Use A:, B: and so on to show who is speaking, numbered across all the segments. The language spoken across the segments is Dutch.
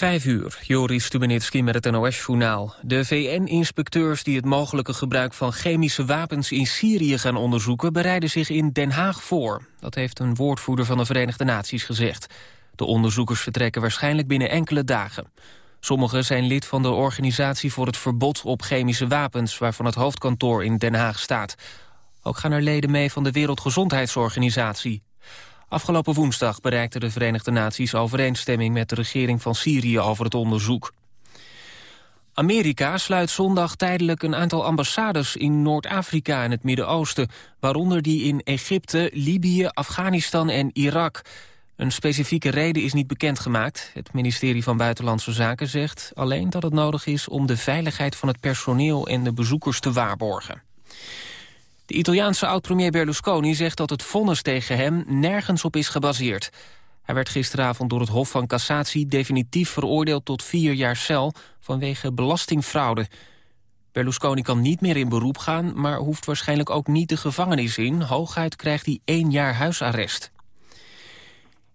A: Vijf uur, Joris Stubenitski met het NOS-journaal. De VN-inspecteurs die het mogelijke gebruik van chemische wapens in Syrië gaan onderzoeken... bereiden zich in Den Haag voor. Dat heeft een woordvoerder van de Verenigde Naties gezegd. De onderzoekers vertrekken waarschijnlijk binnen enkele dagen. Sommigen zijn lid van de Organisatie voor het Verbod op Chemische Wapens... waarvan het hoofdkantoor in Den Haag staat. Ook gaan er leden mee van de Wereldgezondheidsorganisatie. Afgelopen woensdag bereikten de Verenigde Naties overeenstemming met de regering van Syrië over het onderzoek. Amerika sluit zondag tijdelijk een aantal ambassades in Noord-Afrika en het Midden-Oosten, waaronder die in Egypte, Libië, Afghanistan en Irak. Een specifieke reden is niet bekendgemaakt. Het ministerie van Buitenlandse Zaken zegt alleen dat het nodig is om de veiligheid van het personeel en de bezoekers te waarborgen. De Italiaanse oud-premier Berlusconi zegt dat het vonnis tegen hem nergens op is gebaseerd. Hij werd gisteravond door het Hof van Cassatie definitief veroordeeld tot vier jaar cel vanwege belastingfraude. Berlusconi kan niet meer in beroep gaan, maar hoeft waarschijnlijk ook niet de gevangenis in. Hooguit krijgt hij één jaar huisarrest.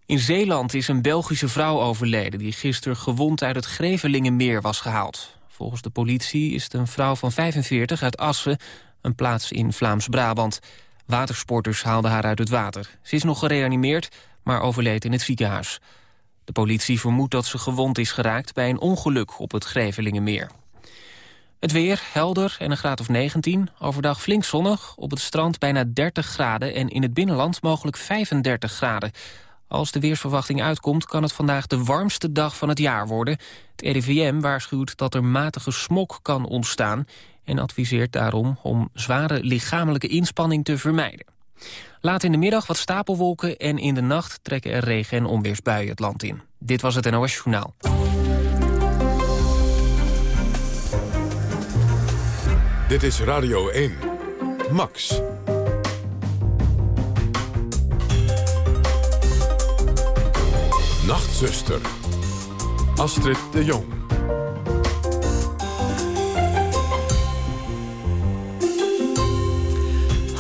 A: In Zeeland is een Belgische vrouw overleden... die gisteren gewond uit het Grevelingenmeer was gehaald. Volgens de politie is het een vrouw van 45 uit Assen een plaats in Vlaams-Brabant. Watersporters haalden haar uit het water. Ze is nog gereanimeerd, maar overleed in het ziekenhuis. De politie vermoedt dat ze gewond is geraakt bij een ongeluk op het Grevelingenmeer. Het weer, helder en een graad of 19. Overdag flink zonnig, op het strand bijna 30 graden... en in het binnenland mogelijk 35 graden. Als de weersverwachting uitkomt, kan het vandaag de warmste dag van het jaar worden. Het RIVM waarschuwt dat er matige smok kan ontstaan en adviseert daarom om zware lichamelijke inspanning te vermijden. Laat in de middag wat stapelwolken en in de nacht trekken er regen- en onweersbuien het land in. Dit was het NOS Journaal.
B: Dit is Radio 1. Max. Nachtzuster. Astrid de Jong.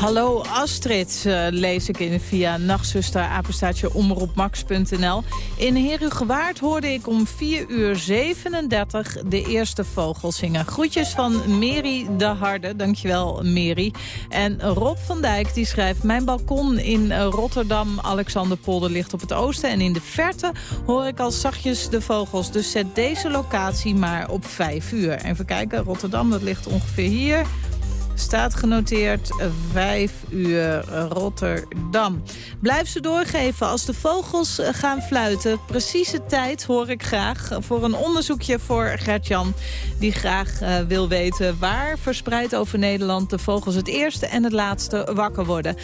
C: Hallo Astrid, uh, lees ik in via nachtzuster apenstaatje omroepmax.nl. In Herugewaard hoorde ik om 4 uur 37 de eerste vogel zingen. Groetjes van Mary de Harde, dankjewel Mary. En Rob van Dijk die schrijft... Mijn balkon in Rotterdam, Alexanderpolder ligt op het oosten... en in de verte hoor ik al zachtjes de vogels. Dus zet deze locatie maar op 5 uur. Even kijken, Rotterdam, dat ligt ongeveer hier... Staat genoteerd 5 uur Rotterdam. Blijf ze doorgeven als de vogels eh, gaan fluiten. Precieze tijd hoor ik graag voor een onderzoekje voor Gertjan. Die graag wil weten waar verspreid over Nederland de vogels het eerste en het laatste wakker worden. 0800-1121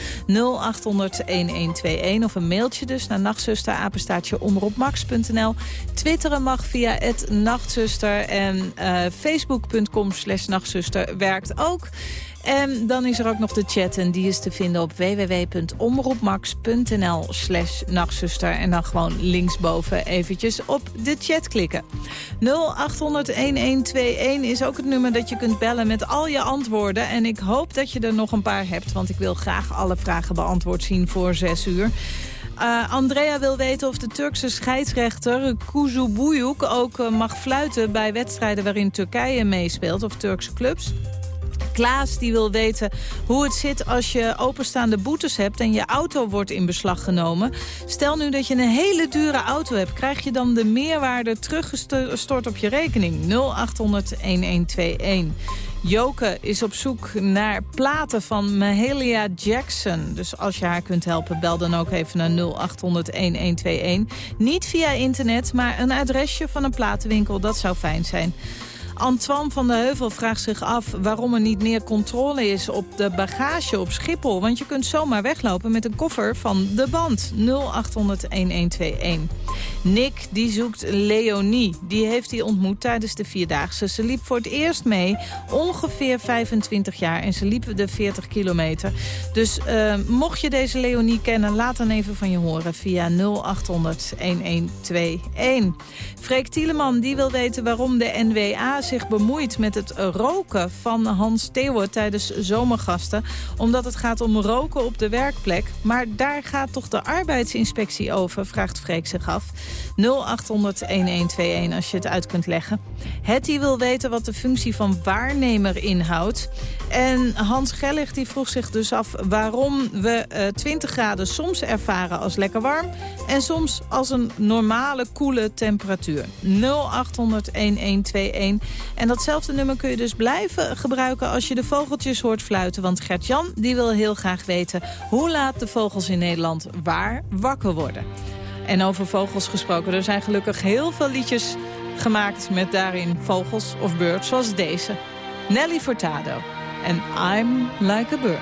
C: of een mailtje dus naar nachtzusterapenstaatje omroepmax.nl. Twitteren mag via het nachtzuster en facebook.com slash nachtzuster werkt ook. En dan is er ook nog de chat en die is te vinden op www.omroepmax.nl slash nachtzuster. En dan gewoon linksboven eventjes op de chat klikken. 0800-1121 is ook het nummer dat je kunt bellen met al je antwoorden. En ik hoop dat je er nog een paar hebt, want ik wil graag alle vragen beantwoord zien voor 6 uur. Uh, Andrea wil weten of de Turkse scheidsrechter Kuzu Buyuk ook uh, mag fluiten bij wedstrijden waarin Turkije meespeelt of Turkse clubs. Klaas die wil weten hoe het zit als je openstaande boetes hebt... en je auto wordt in beslag genomen. Stel nu dat je een hele dure auto hebt. Krijg je dan de meerwaarde teruggestort op je rekening? 0800-1121. Joke is op zoek naar platen van Mahalia Jackson. Dus als je haar kunt helpen, bel dan ook even naar 0800-1121. Niet via internet, maar een adresje van een platenwinkel, dat zou fijn zijn. Antoine van de Heuvel vraagt zich af waarom er niet meer controle is op de bagage op Schiphol. Want je kunt zomaar weglopen met een koffer van de band 0800-1121. Nick die zoekt Leonie. Die heeft hij ontmoet tijdens de Vierdaagse. Ze liep voor het eerst mee, ongeveer 25 jaar. En ze liepen de 40 kilometer. Dus uh, mocht je deze Leonie kennen, laat dan even van je horen via 0800-1121. Freek Tieleman die wil weten waarom de NWA zich bemoeit met het roken van Hans Theeuwen tijdens zomergasten. Omdat het gaat om roken op de werkplek. Maar daar gaat toch de arbeidsinspectie over, vraagt Freek zich af. 0800-1121 als je het uit kunt leggen. Hetty wil weten wat de functie van waarnemer inhoudt. En Hans Gellig die vroeg zich dus af waarom we uh, eh, 20 graden soms ervaren als lekker warm... en soms als een normale, koele temperatuur. 0800-1121. En datzelfde nummer kun je dus blijven gebruiken als je de vogeltjes hoort fluiten. Want Gert-Jan wil heel graag weten hoe laat de vogels in Nederland waar wakker worden. En over vogels gesproken, er zijn gelukkig heel veel liedjes gemaakt met daarin vogels of birds zoals deze. Nelly Furtado en I'm Like a Bird.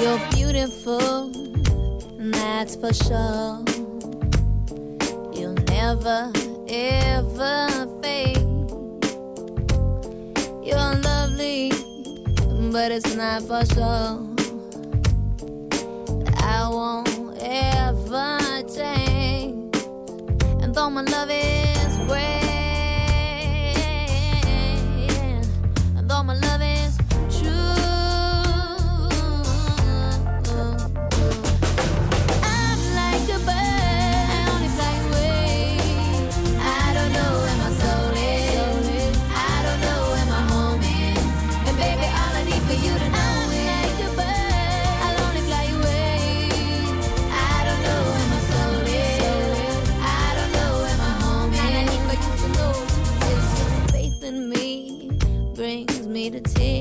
D: You're beautiful, that's for sure. You'll never, ever fade. You're lovely, but it's not for sure. Though my love is great.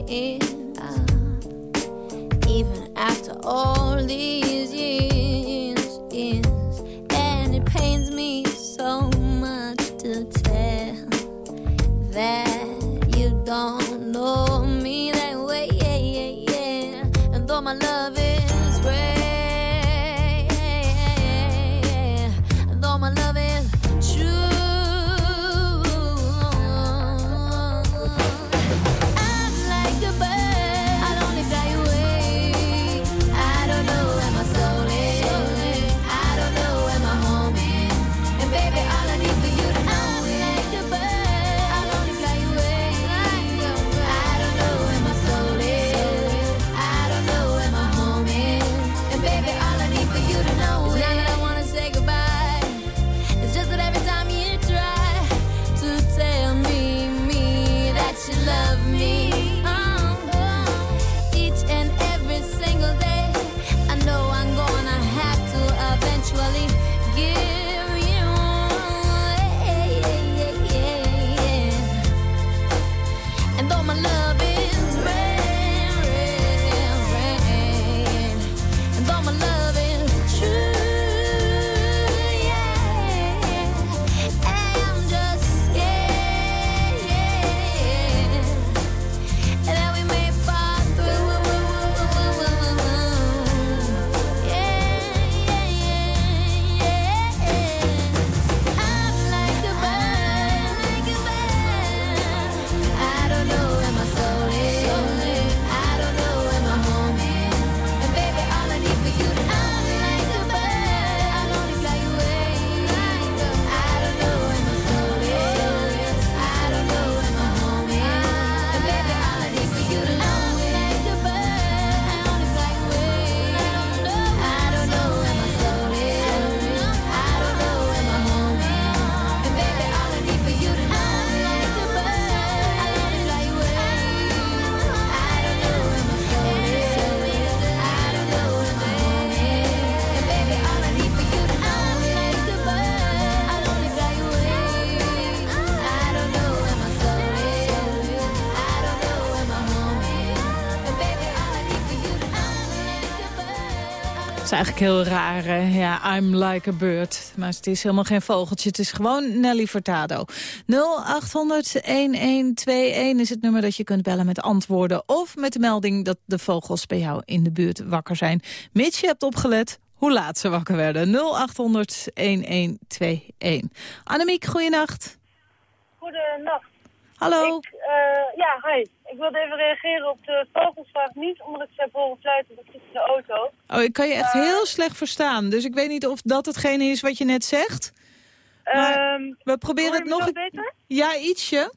D: in. Uh, even after all these.
C: Eigenlijk heel raar. Ja, I'm like a bird. Maar het is helemaal geen vogeltje. Het is gewoon Nelly Furtado. 0800-1121 is het nummer dat je kunt bellen met antwoorden... of met de melding dat de vogels bij jou in de buurt wakker zijn. Mits je hebt opgelet hoe laat ze wakker werden. 0800-1121. Annemiek, goeienacht.
E: Goedenacht.
C: Hallo.
E: Ik, uh, ja, hi. Ik wilde even reageren op de vogelsvraag. Niet omdat ik ze heb horen fluiten, dat zit in de auto.
C: Oh, ik kan je echt heel slecht verstaan. Dus ik weet niet of dat hetgene is wat je net zegt. Maar
E: um,
C: we proberen het nog...
E: beter?
C: Ja, ietsje.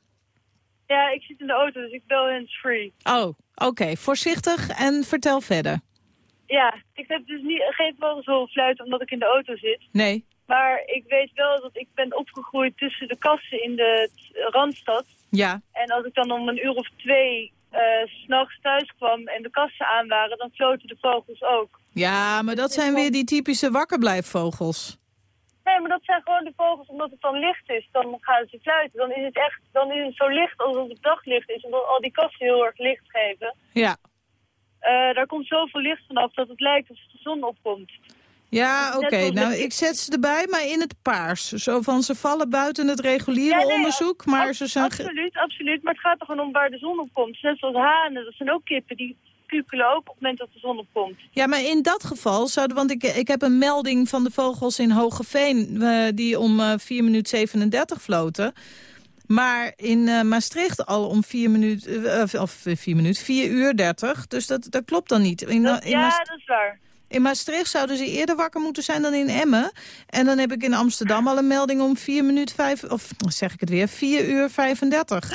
E: Ja, ik zit in de auto, dus ik bel hands-free.
C: Oh, oké. Voorzichtig en vertel verder.
E: Ja, ik heb dus niet, geen vogelzolfluit omdat ik in de auto zit.
C: Nee.
E: Maar ik weet wel dat ik ben opgegroeid tussen de kassen in de Randstad.
C: Ja.
E: En als ik dan om een uur of twee s s'nachts thuis kwam en de kassen aan waren, dan floten de vogels ook.
C: Ja, maar dat zijn weer die typische wakkerblijfvogels.
E: Nee, maar dat zijn gewoon de vogels omdat het dan licht is. Dan gaan ze fluiten. Dan is het echt dan is het zo licht alsof het daglicht is. Omdat al die kassen heel erg licht geven.
C: Ja.
E: Eh, daar komt zoveel licht vanaf dat het lijkt alsof de zon opkomt.
C: Ja, oké. Nou, ik zet ze erbij, maar in het paars. Zo van, ze vallen buiten het reguliere
E: Ja, nee,
C: onderzoek, maar ze zijn...
E: Absoluut, absoluut. Maar het gaat er gewoon om waar de zon op komt. Net zoals hanen, dat zijn ook kippen. Die kukelen ook op het moment dat de zon opkomt.
C: Ja, maar in dat geval zouden... Want ik, ik heb een melding van de vogels in Hogeveen... eh, die om eh 4 minuten 37 floten. Maar in eh, Maastricht al om 4 minuten... eh, of 4 minuten, 4 uur 30. Dus dat, dat klopt dan niet. In,
E: Dat-
C: in
E: ja, dat is waar.
C: In Maastricht zouden ze eerder wakker moeten zijn dan in Emmen. En dan heb ik in Amsterdam al een melding om 4 minuten 5... Of zeg ik het weer, 4 uur 35.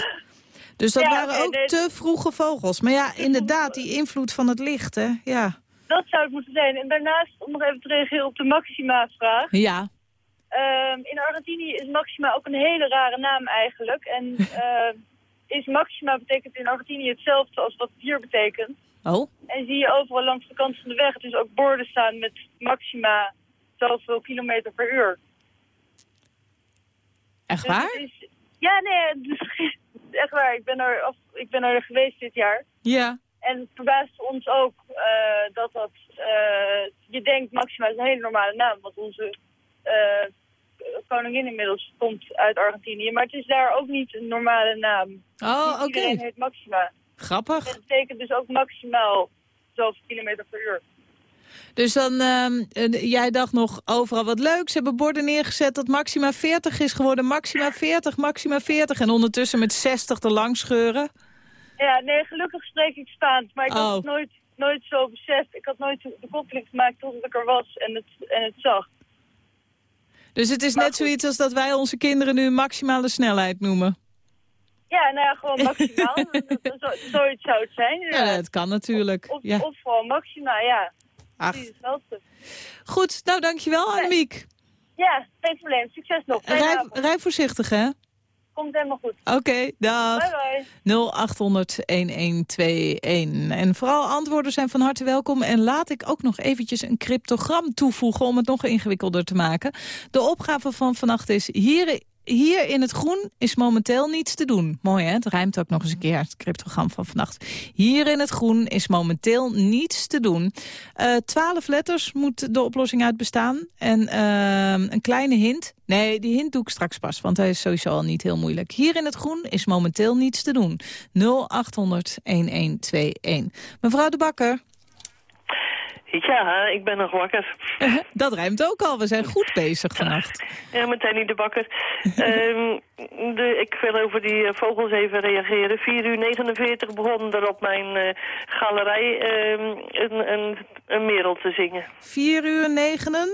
C: Dus dat
E: Ja,
C: waren ook
E: nee.
C: te vroege vogels. Maar ja, inderdaad, die invloed van het licht, hè. Ja.
E: Dat zou het moeten zijn. En daarnaast, om nog even te reageren op de Maxima-vraag.
C: Ja.
E: Ehm, in Argentinië is Maxima ook een hele rare naam eigenlijk. En eh, is Maxima betekent in Argentinië hetzelfde als wat hier betekent.
C: Oh.
E: En zie je overal langs de kant van de weg dus ook borden staan met Maxima zoveel kilometer per uur.
C: Echt
E: Dus
C: waar?
E: is- ja, nee, dus, echt waar. Ik ben, er, af, ik ben er geweest dit jaar.
C: Ja.
E: En het verbaast ons ook eh, dat dat... eh, je denkt Maxima is een hele normale naam, want onze eh, koningin inmiddels komt uit Argentinië. Maar het is daar ook niet een normale naam.
C: Oh, oké.
E: Iedereen heet Maxima.
C: Grappig.
E: Dat betekent dus ook maximaal zoveel kilometer per uur.
C: Dus dan, ehm, eh, jij dacht nog overal wat leuk. Ze hebben borden neergezet dat maxima 40 is geworden. Maxima 40, maxima 40. En ondertussen met 60 er langs scheuren.
E: Ja, nee, gelukkig spreek ik Spaans, maar ik
C: Oh.
E: had het nooit, nooit zo beseft. Ik had nooit de koppeling gemaakt totdat ik er was en het, en het zag.
C: Dus het is
E: Maar
C: net
E: goed.
C: zoiets als dat wij onze kinderen nu maximale snelheid noemen.
E: Ja, nou ja, gewoon maximaal. Zo, zoiets zou het zijn.
C: Ja, dat kan natuurlijk.
E: Of,
C: Ja.
E: of gewoon maxima, ja.
C: Ach. Goed, nou dankjewel Annemiek.
E: Ja, geen probleem. Succes nog.
C: Rij, voorzichtig hè.
E: Komt helemaal goed.
C: Oké, dag.
E: Bye bye.
C: 0800-1121. En vooral antwoorden zijn van harte welkom. En laat ik ook nog eventjes een cryptogram toevoegen... om het nog ingewikkelder te maken. De opgave van vannacht is... hier hier in het groen is momenteel niets te doen. Mooi hè, het rijmt ook nog eens een keer, het cryptogram van vannacht. Hier in het groen is momenteel niets te doen. Eh, Twaalf letters moet de oplossing uit bestaan. En ehm, een kleine hint. Nee, die hint doe ik straks pas, want hij is sowieso al niet heel moeilijk. Hier in het groen is momenteel niets te doen. 0800-1121. Mevrouw de Bakker,
F: Ja, ik ben nog wakker.
C: dat rijmt ook al. We zijn goed bezig vannacht.
F: Ja, meteen niet de bakker. Ehm, de, ik wil over die eh, vogels even reageren. 4 uur 49 begon er op mijn eh, galerij ehm, een, een, een merel te zingen.
C: 4 uur 9.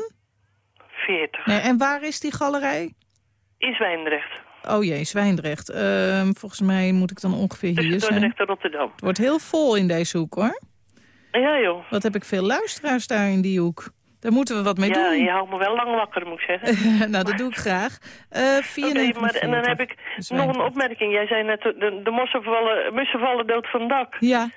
F: 40.
C: Nee, en waar is die galerij?
F: In Zwijndrecht.
C: Oh jee, Zwijndrecht. Ehm, volgens mij moet ik dan ongeveer hier zijn.
F: En Rotterdam.
C: Het wordt heel vol in deze hoek, hoor.
F: Ja, joh.
C: Wat heb ik veel luisteraars daar in die hoek. Daar moeten we wat mee
F: Ja,
C: doen.
F: je houdt me wel lang wakker, moet ik zeggen.
C: nou, dat doe ik graag.
F: Oké, maar en dan heb ik nog een opmerking. Jij zei net, de, de mossen vallen, mussen vallen dood van het dak.
C: Ja,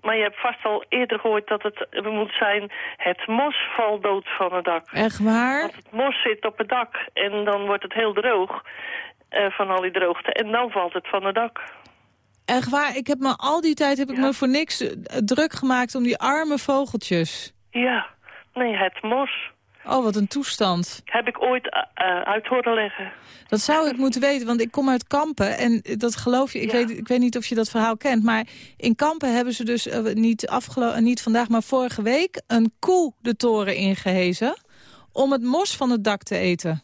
F: Maar je hebt vast al eerder gehoord dat het moet zijn... het mos valt dood van het dak.
C: echt waar?
F: Want het mos zit op het dak en dan wordt het heel droog eh, van al die droogte. En dan valt het van het dak.
C: Echt waar? Ik heb me al die tijd heb ik
F: Ja.
C: me voor niks eh, druk gemaakt om die arme vogeltjes.
F: Ja, nee, het mos.
C: Oh, wat een toestand.
F: Heb ik ooit eh, eh, uit horen leggen.
C: Dat zou ik moeten weten, want ik kom uit Kampen. En dat geloof je, ik,
F: Ja.
C: weet, ik weet niet of je dat verhaal kent. Maar in Kampen hebben ze dus niet, afgelo eh, niet vandaag, maar vorige week... een koe de toren ingehezen om het mos van het dak te eten.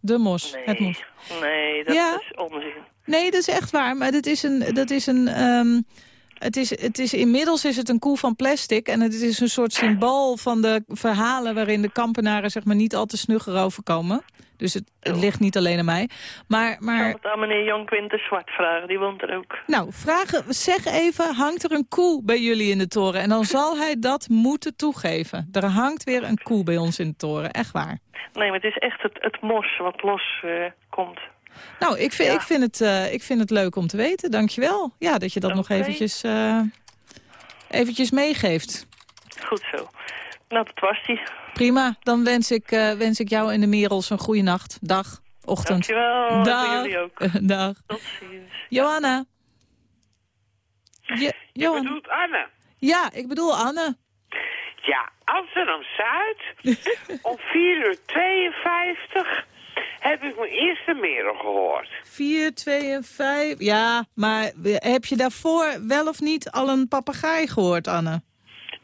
C: De mos,
F: Nee,
C: het mos.
F: nee dat
C: Ja.
F: is onzin.
C: Nee, dat is echt waar. Maar dat is een... Dat is een ehm, het is, het is, inmiddels is het een koe van plastic. En het is een soort symbool van de verhalen... waarin de kampenaren zeg maar, niet al te snugger overkomen. Dus het, het ligt niet alleen aan mij. Maar,
F: Ik
C: maar
F: het aan meneer Jan Quintus Zwart vragen, die woont er ook.
C: nou, vragen, zeg even, hangt er een koe bij jullie in de toren? En dan zal hij dat moeten toegeven. Er hangt weer een koe bij ons in de toren, echt waar.
F: Nee, maar het is echt het, het mos wat los eh, komt.
C: Nou, ik vind,
F: Ja.
C: ik, vind het, eh, ik vind het leuk om te weten, dankjewel. Ja, dat je dat nog eventjes, eh, eventjes meegeeft.
F: Goed zo. Nou, dat was die.
C: Prima, dan wens ik, eh, wens ik jou en de Merels een goede nacht, dag, ochtend.
F: Dankjewel.
C: Dag.
F: jullie ook.
C: Dag.
F: Tot ziens.
C: Johanna. Je, Johan.
G: bedoelt Anne.
C: Ja, ik bedoel Anne.
G: Ja, Amsterdam-Zuid. om 4 uur 52 heb ik mijn eerste merel gehoord.
C: 4, 2 en 5. Ja, maar heb je daarvoor wel of niet al een papegaai gehoord, Anne?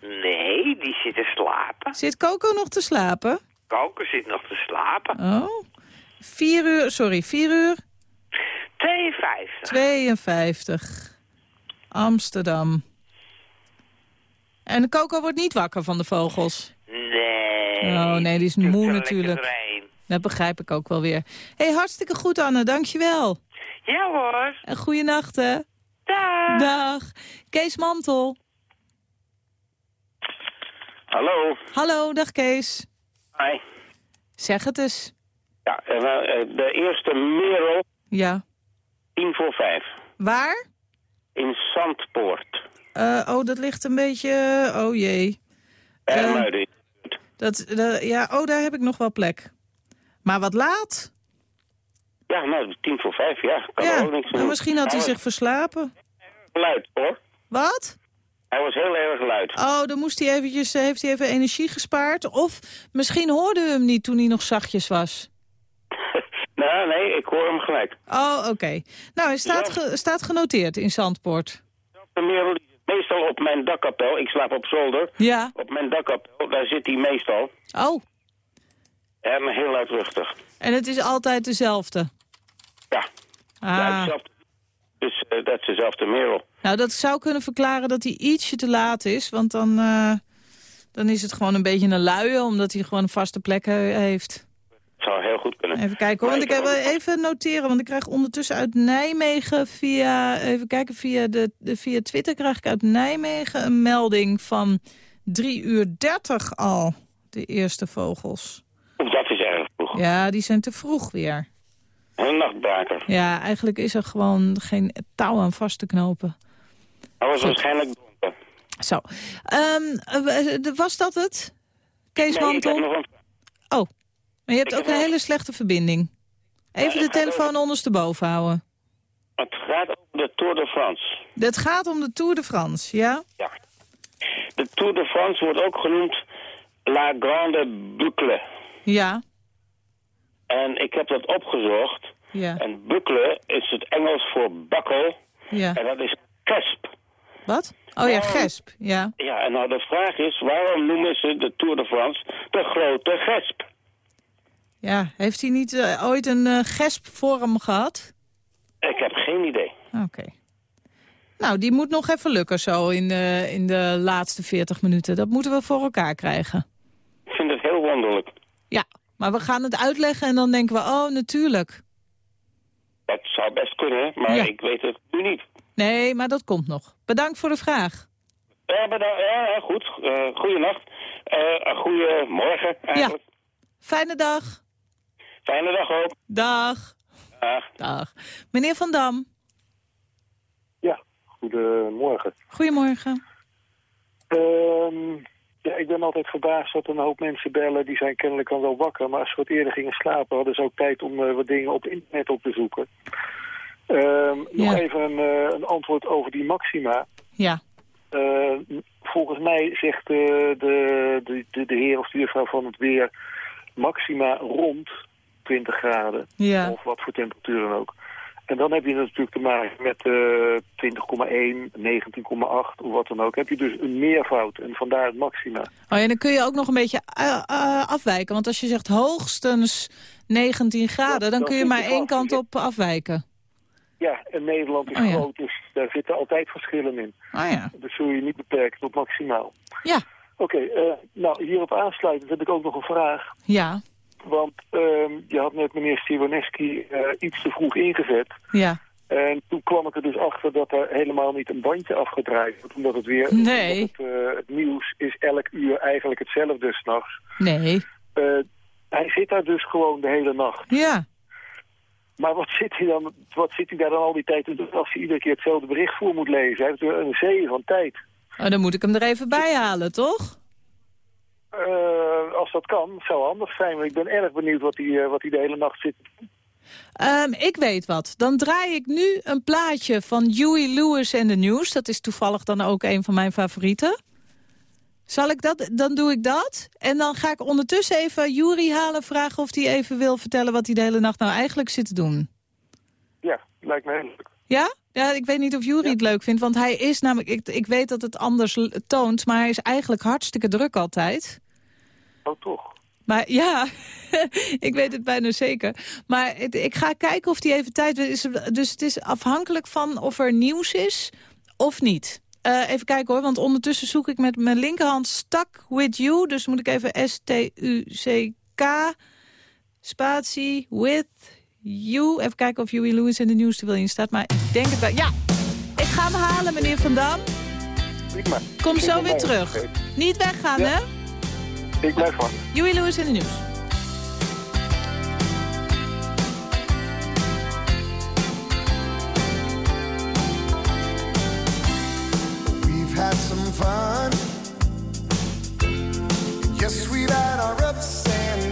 G: Nee, die zit te slapen.
C: Zit Coco nog te slapen?
G: Koken zit nog te slapen.
C: Oh. 4 uur, sorry, 4 uur
G: 52.
C: 52. Amsterdam. En Coco wordt niet wakker van de vogels.
G: Nee.
C: Oh, nee, die is moe natuurlijk. Dat begrijp ik ook wel weer. hey, hartstikke goed, Anne. Dankjewel.
G: Ja hoor.
C: En goeienacht, hè.
G: Dag.
C: Dag. Kees Mantel.
H: Hallo.
C: Hallo, dag Kees.
H: Hi.
C: Zeg het eens.
H: Ja, eh, eh, de eerste Merel,
C: Ja.
H: tien voor vijf.
C: Waar?
H: In Zandpoort.
C: Eh, oh, dat ligt een beetje... Oh jee.
H: Ermuiden.
C: Dat, dat, ja, oh, daar heb ik nog wel plek. Maar wat laat.
H: Ja, nou, tien voor vijf, ja. Kan
C: ja,
H: ook niks doen.
C: misschien had hij zich verslapen.
H: luid, hoor.
C: Wat?
H: Hij was heel erg luid.
C: Oh, dan moest hij eventjes, heeft hij even energie gespaard. Of misschien hoorde u hem niet toen hij nog zachtjes was.
H: nou, nee, ik hoor hem gelijk.
C: Oh, oké. Nou, hij staat,
H: Ja.
C: ge- staat genoteerd in Zandpoort.
H: Meestal op mijn dakkapel. Ik slaap op zolder.
C: Ja.
H: Op mijn dakkapel, daar zit hij meestal.
C: Oh,
H: En heel luidruchtig.
C: en het is altijd dezelfde.
H: Ja, ja
C: Ah.
H: hetzelfde. Dus eh, dat is dezelfde Merel.
C: Nou, dat zou kunnen verklaren dat hij ietsje te laat is. Want dan, eh, dan is het gewoon een beetje een luie, omdat hij gewoon een vaste plek he- heeft.
H: Zou heel goed kunnen.
C: Even kijken hoor, want ik heb wel even noteren. Want ik krijg ondertussen uit Nijmegen via, even kijken, via, de, de, via Twitter krijg ik uit Nijmegen een melding van 3 uur 30 al. De eerste vogels.
H: Dat is erg vroeg.
C: Ja, die zijn te vroeg weer.
H: Een nachtbraker.
C: Ja, eigenlijk is er gewoon geen touw aan vast te knopen.
H: Hij was
C: Goed.
H: waarschijnlijk.
C: Zo. Ehm, eh, was dat het? Kees
H: Nee, een...
C: Oh, maar je hebt
H: Ik
C: ook een
H: nog-
C: hele slechte verbinding. Even
H: Ja,
C: de telefoon ondersteboven houden.
H: Het gaat over de Tour de France.
C: Het gaat om de Tour de France, ja?
H: Ja. De Tour de France wordt ook genoemd La Grande Boucle.
C: Ja,
H: En ik heb dat opgezocht.
C: ja,
H: En boucle is het Engels voor bakkel.
C: ja.
H: En dat is gesp.
C: Wat? Oh ja, gesp, ja.
H: Ja, en nou de vraag is, waarom noemen ze de Tour de France de grote gesp?
C: Ja, heeft hij niet eh, ooit een eh gespvorm gehad?
H: Ik heb geen idee.
C: Oké. Nou, die moet nog even lukken zo in de, in de laatste 40 minuten. Dat moeten we voor elkaar krijgen.
H: Ik vind het heel wonderlijk.
C: Ja, maar we gaan het uitleggen en dan denken we, oh, natuurlijk.
H: Dat zou best kunnen, maar
C: Ja.
H: ik weet het nu niet.
C: Nee, maar dat komt nog. Bedankt voor de vraag.
H: Ja, maar dan, ja, ja, goed. Uh, goeienacht. Uh, goedemorgen eigenlijk.
C: Fijne dag.
H: Fijne dag ook.
C: Dag.
H: Dag.
C: Dag. Meneer Van Dam.
I: Ja, goedemorgen.
C: Goedemorgen.
I: Ehm, ja, ik ben altijd verbaasd dat een hoop mensen bellen. Die zijn kennelijk al wel wakker. Maar als ze wat eerder gingen slapen, hadden ze ook tijd om uh, wat dingen op internet op te zoeken. Ehm, nog even een, uh, een antwoord over die maxima.
C: Ja.
I: Uh, volgens mij zegt uh, de, de, de, de heer of de juffrouw van het weer maxima rond 20 graden.
C: Ja.
I: Of wat voor temperatuur dan ook. En dan heb je natuurlijk te maken met uh, 20,1, 19,8 of wat dan ook. Heb je dus een meervoud en vandaar het maxima.
C: Oh ja, dan kun je ook nog een beetje uh, afwijken. Want als je zegt hoogstens 19 graden, dan,
I: dan
C: kun je maar één kant op afwijken.
I: Ja, en Nederland is
C: Oh ja.
I: groot, dus daar zitten altijd verschillen in.
C: Oh ja.
I: Dus zul je niet beperken tot maximaal.
C: Ja.
I: Oké, okay, nou hierop aansluitend heb ik ook nog een vraag.
C: Ja.
I: Want ehm, je had net meneer Stiwaneski uh, iets te vroeg ingezet.
C: Ja.
I: En toen kwam ik er dus achter dat er helemaal niet een bandje afgedraaid wordt. Omdat het weer...
C: Nee.
I: Het, uh, het, nieuws is elk uur eigenlijk hetzelfde s'nachts.
C: Nee.
I: Uh, hij zit daar dus gewoon de hele nacht.
C: Ja.
I: Maar wat zit hij dan, wat zit hij daar dan al die tijd in als hij iedere keer hetzelfde bericht voor moet lezen? Hij heeft een zee van tijd.
C: Oh, dan moet ik hem er even bij halen, toch?
I: Uh, als dat kan, zou handig zijn. Maar ik ben erg benieuwd wat hij, uh, wat hij de hele nacht zit.
C: Um, ik weet wat. Dan draai ik nu een plaatje van Huey Lewis en de News. Dat is toevallig dan ook een van mijn favorieten. Zal ik dat? Dan doe ik dat. En dan ga ik ondertussen even Jury halen, vragen of hij even wil vertellen wat hij de hele nacht nou eigenlijk zit te doen.
I: Ja, lijkt me heel leuk.
C: Ja? Ja, ik weet niet of Jury ja. het leuk vindt, want hij is namelijk... Ik, ik weet dat het anders toont, maar hij is eigenlijk hartstikke druk altijd.
I: Oh, toch?
C: Maar ja, ik weet het bijna zeker. Maar het, ik ga kijken of hij even tijd is. Dus het is afhankelijk van of er nieuws is of niet. Uh, even kijken hoor, want ondertussen zoek ik met mijn linkerhand Stuck With You. Dus moet ik even S-T-U-C-K spatie with you. Even kijken of Huey Lewis in de nieuwste wil in staat. Maar ik denk het wel. Ja, ik ga hem halen, meneer Van Dam. Kom zo weer terug. Niet weggaan,
I: ja.
C: hè?
I: Ik blijf van.
C: Huey Lewis in de nieuws.
J: We've had some fun. Yes, we've had our ups and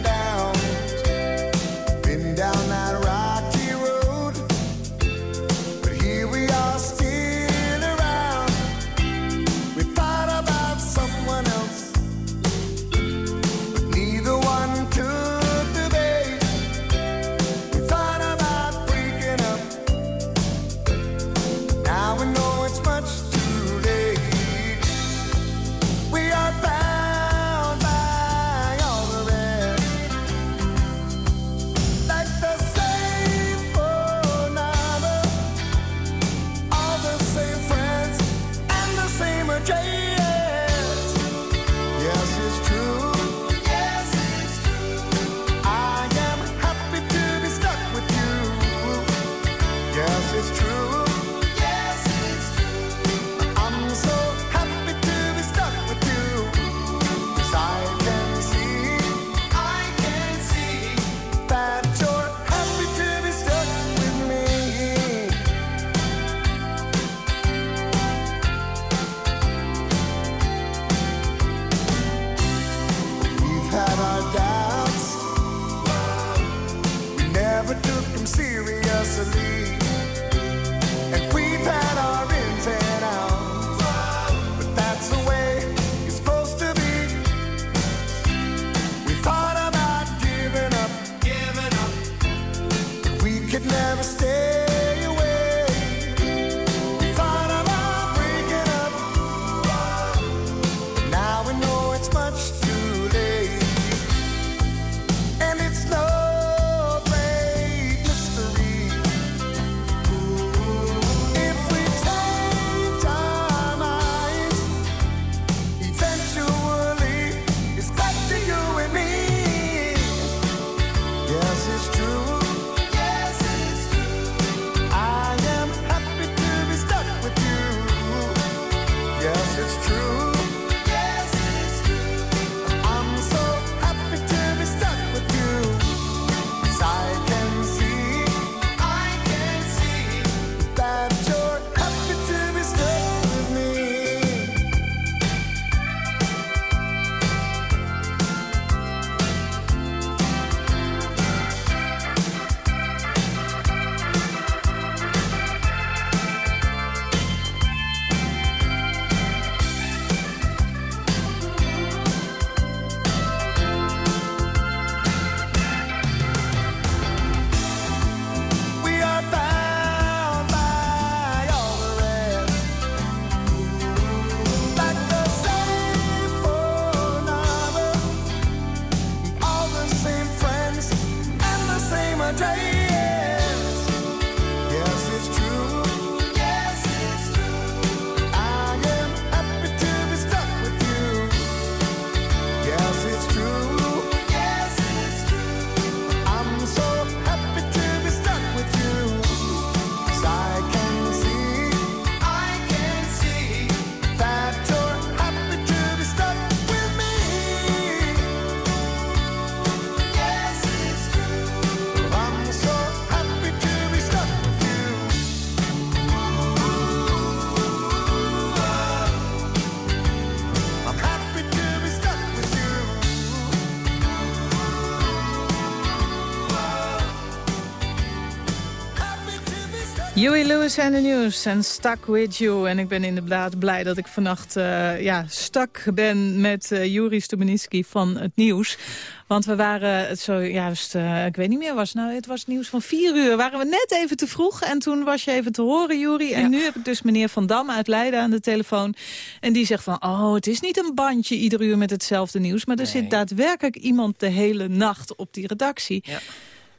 C: Huey Lewis en de News en Stuck With You. En ik ben inderdaad blij dat ik vannacht uh, ja, stak ben met uh, Juri Stubenitski van het nieuws. Want we waren het zojuist, uh, ik weet niet meer, was nou, het was nieuws van vier uur. Waren we net even te vroeg en toen was je even te horen, Juri. En nu heb ik dus meneer Van Dam uit Leiden aan de telefoon. En die zegt van, oh, het is niet een bandje ieder uur met hetzelfde nieuws. Maar er zit daadwerkelijk iemand de hele nacht op die redactie. Ja.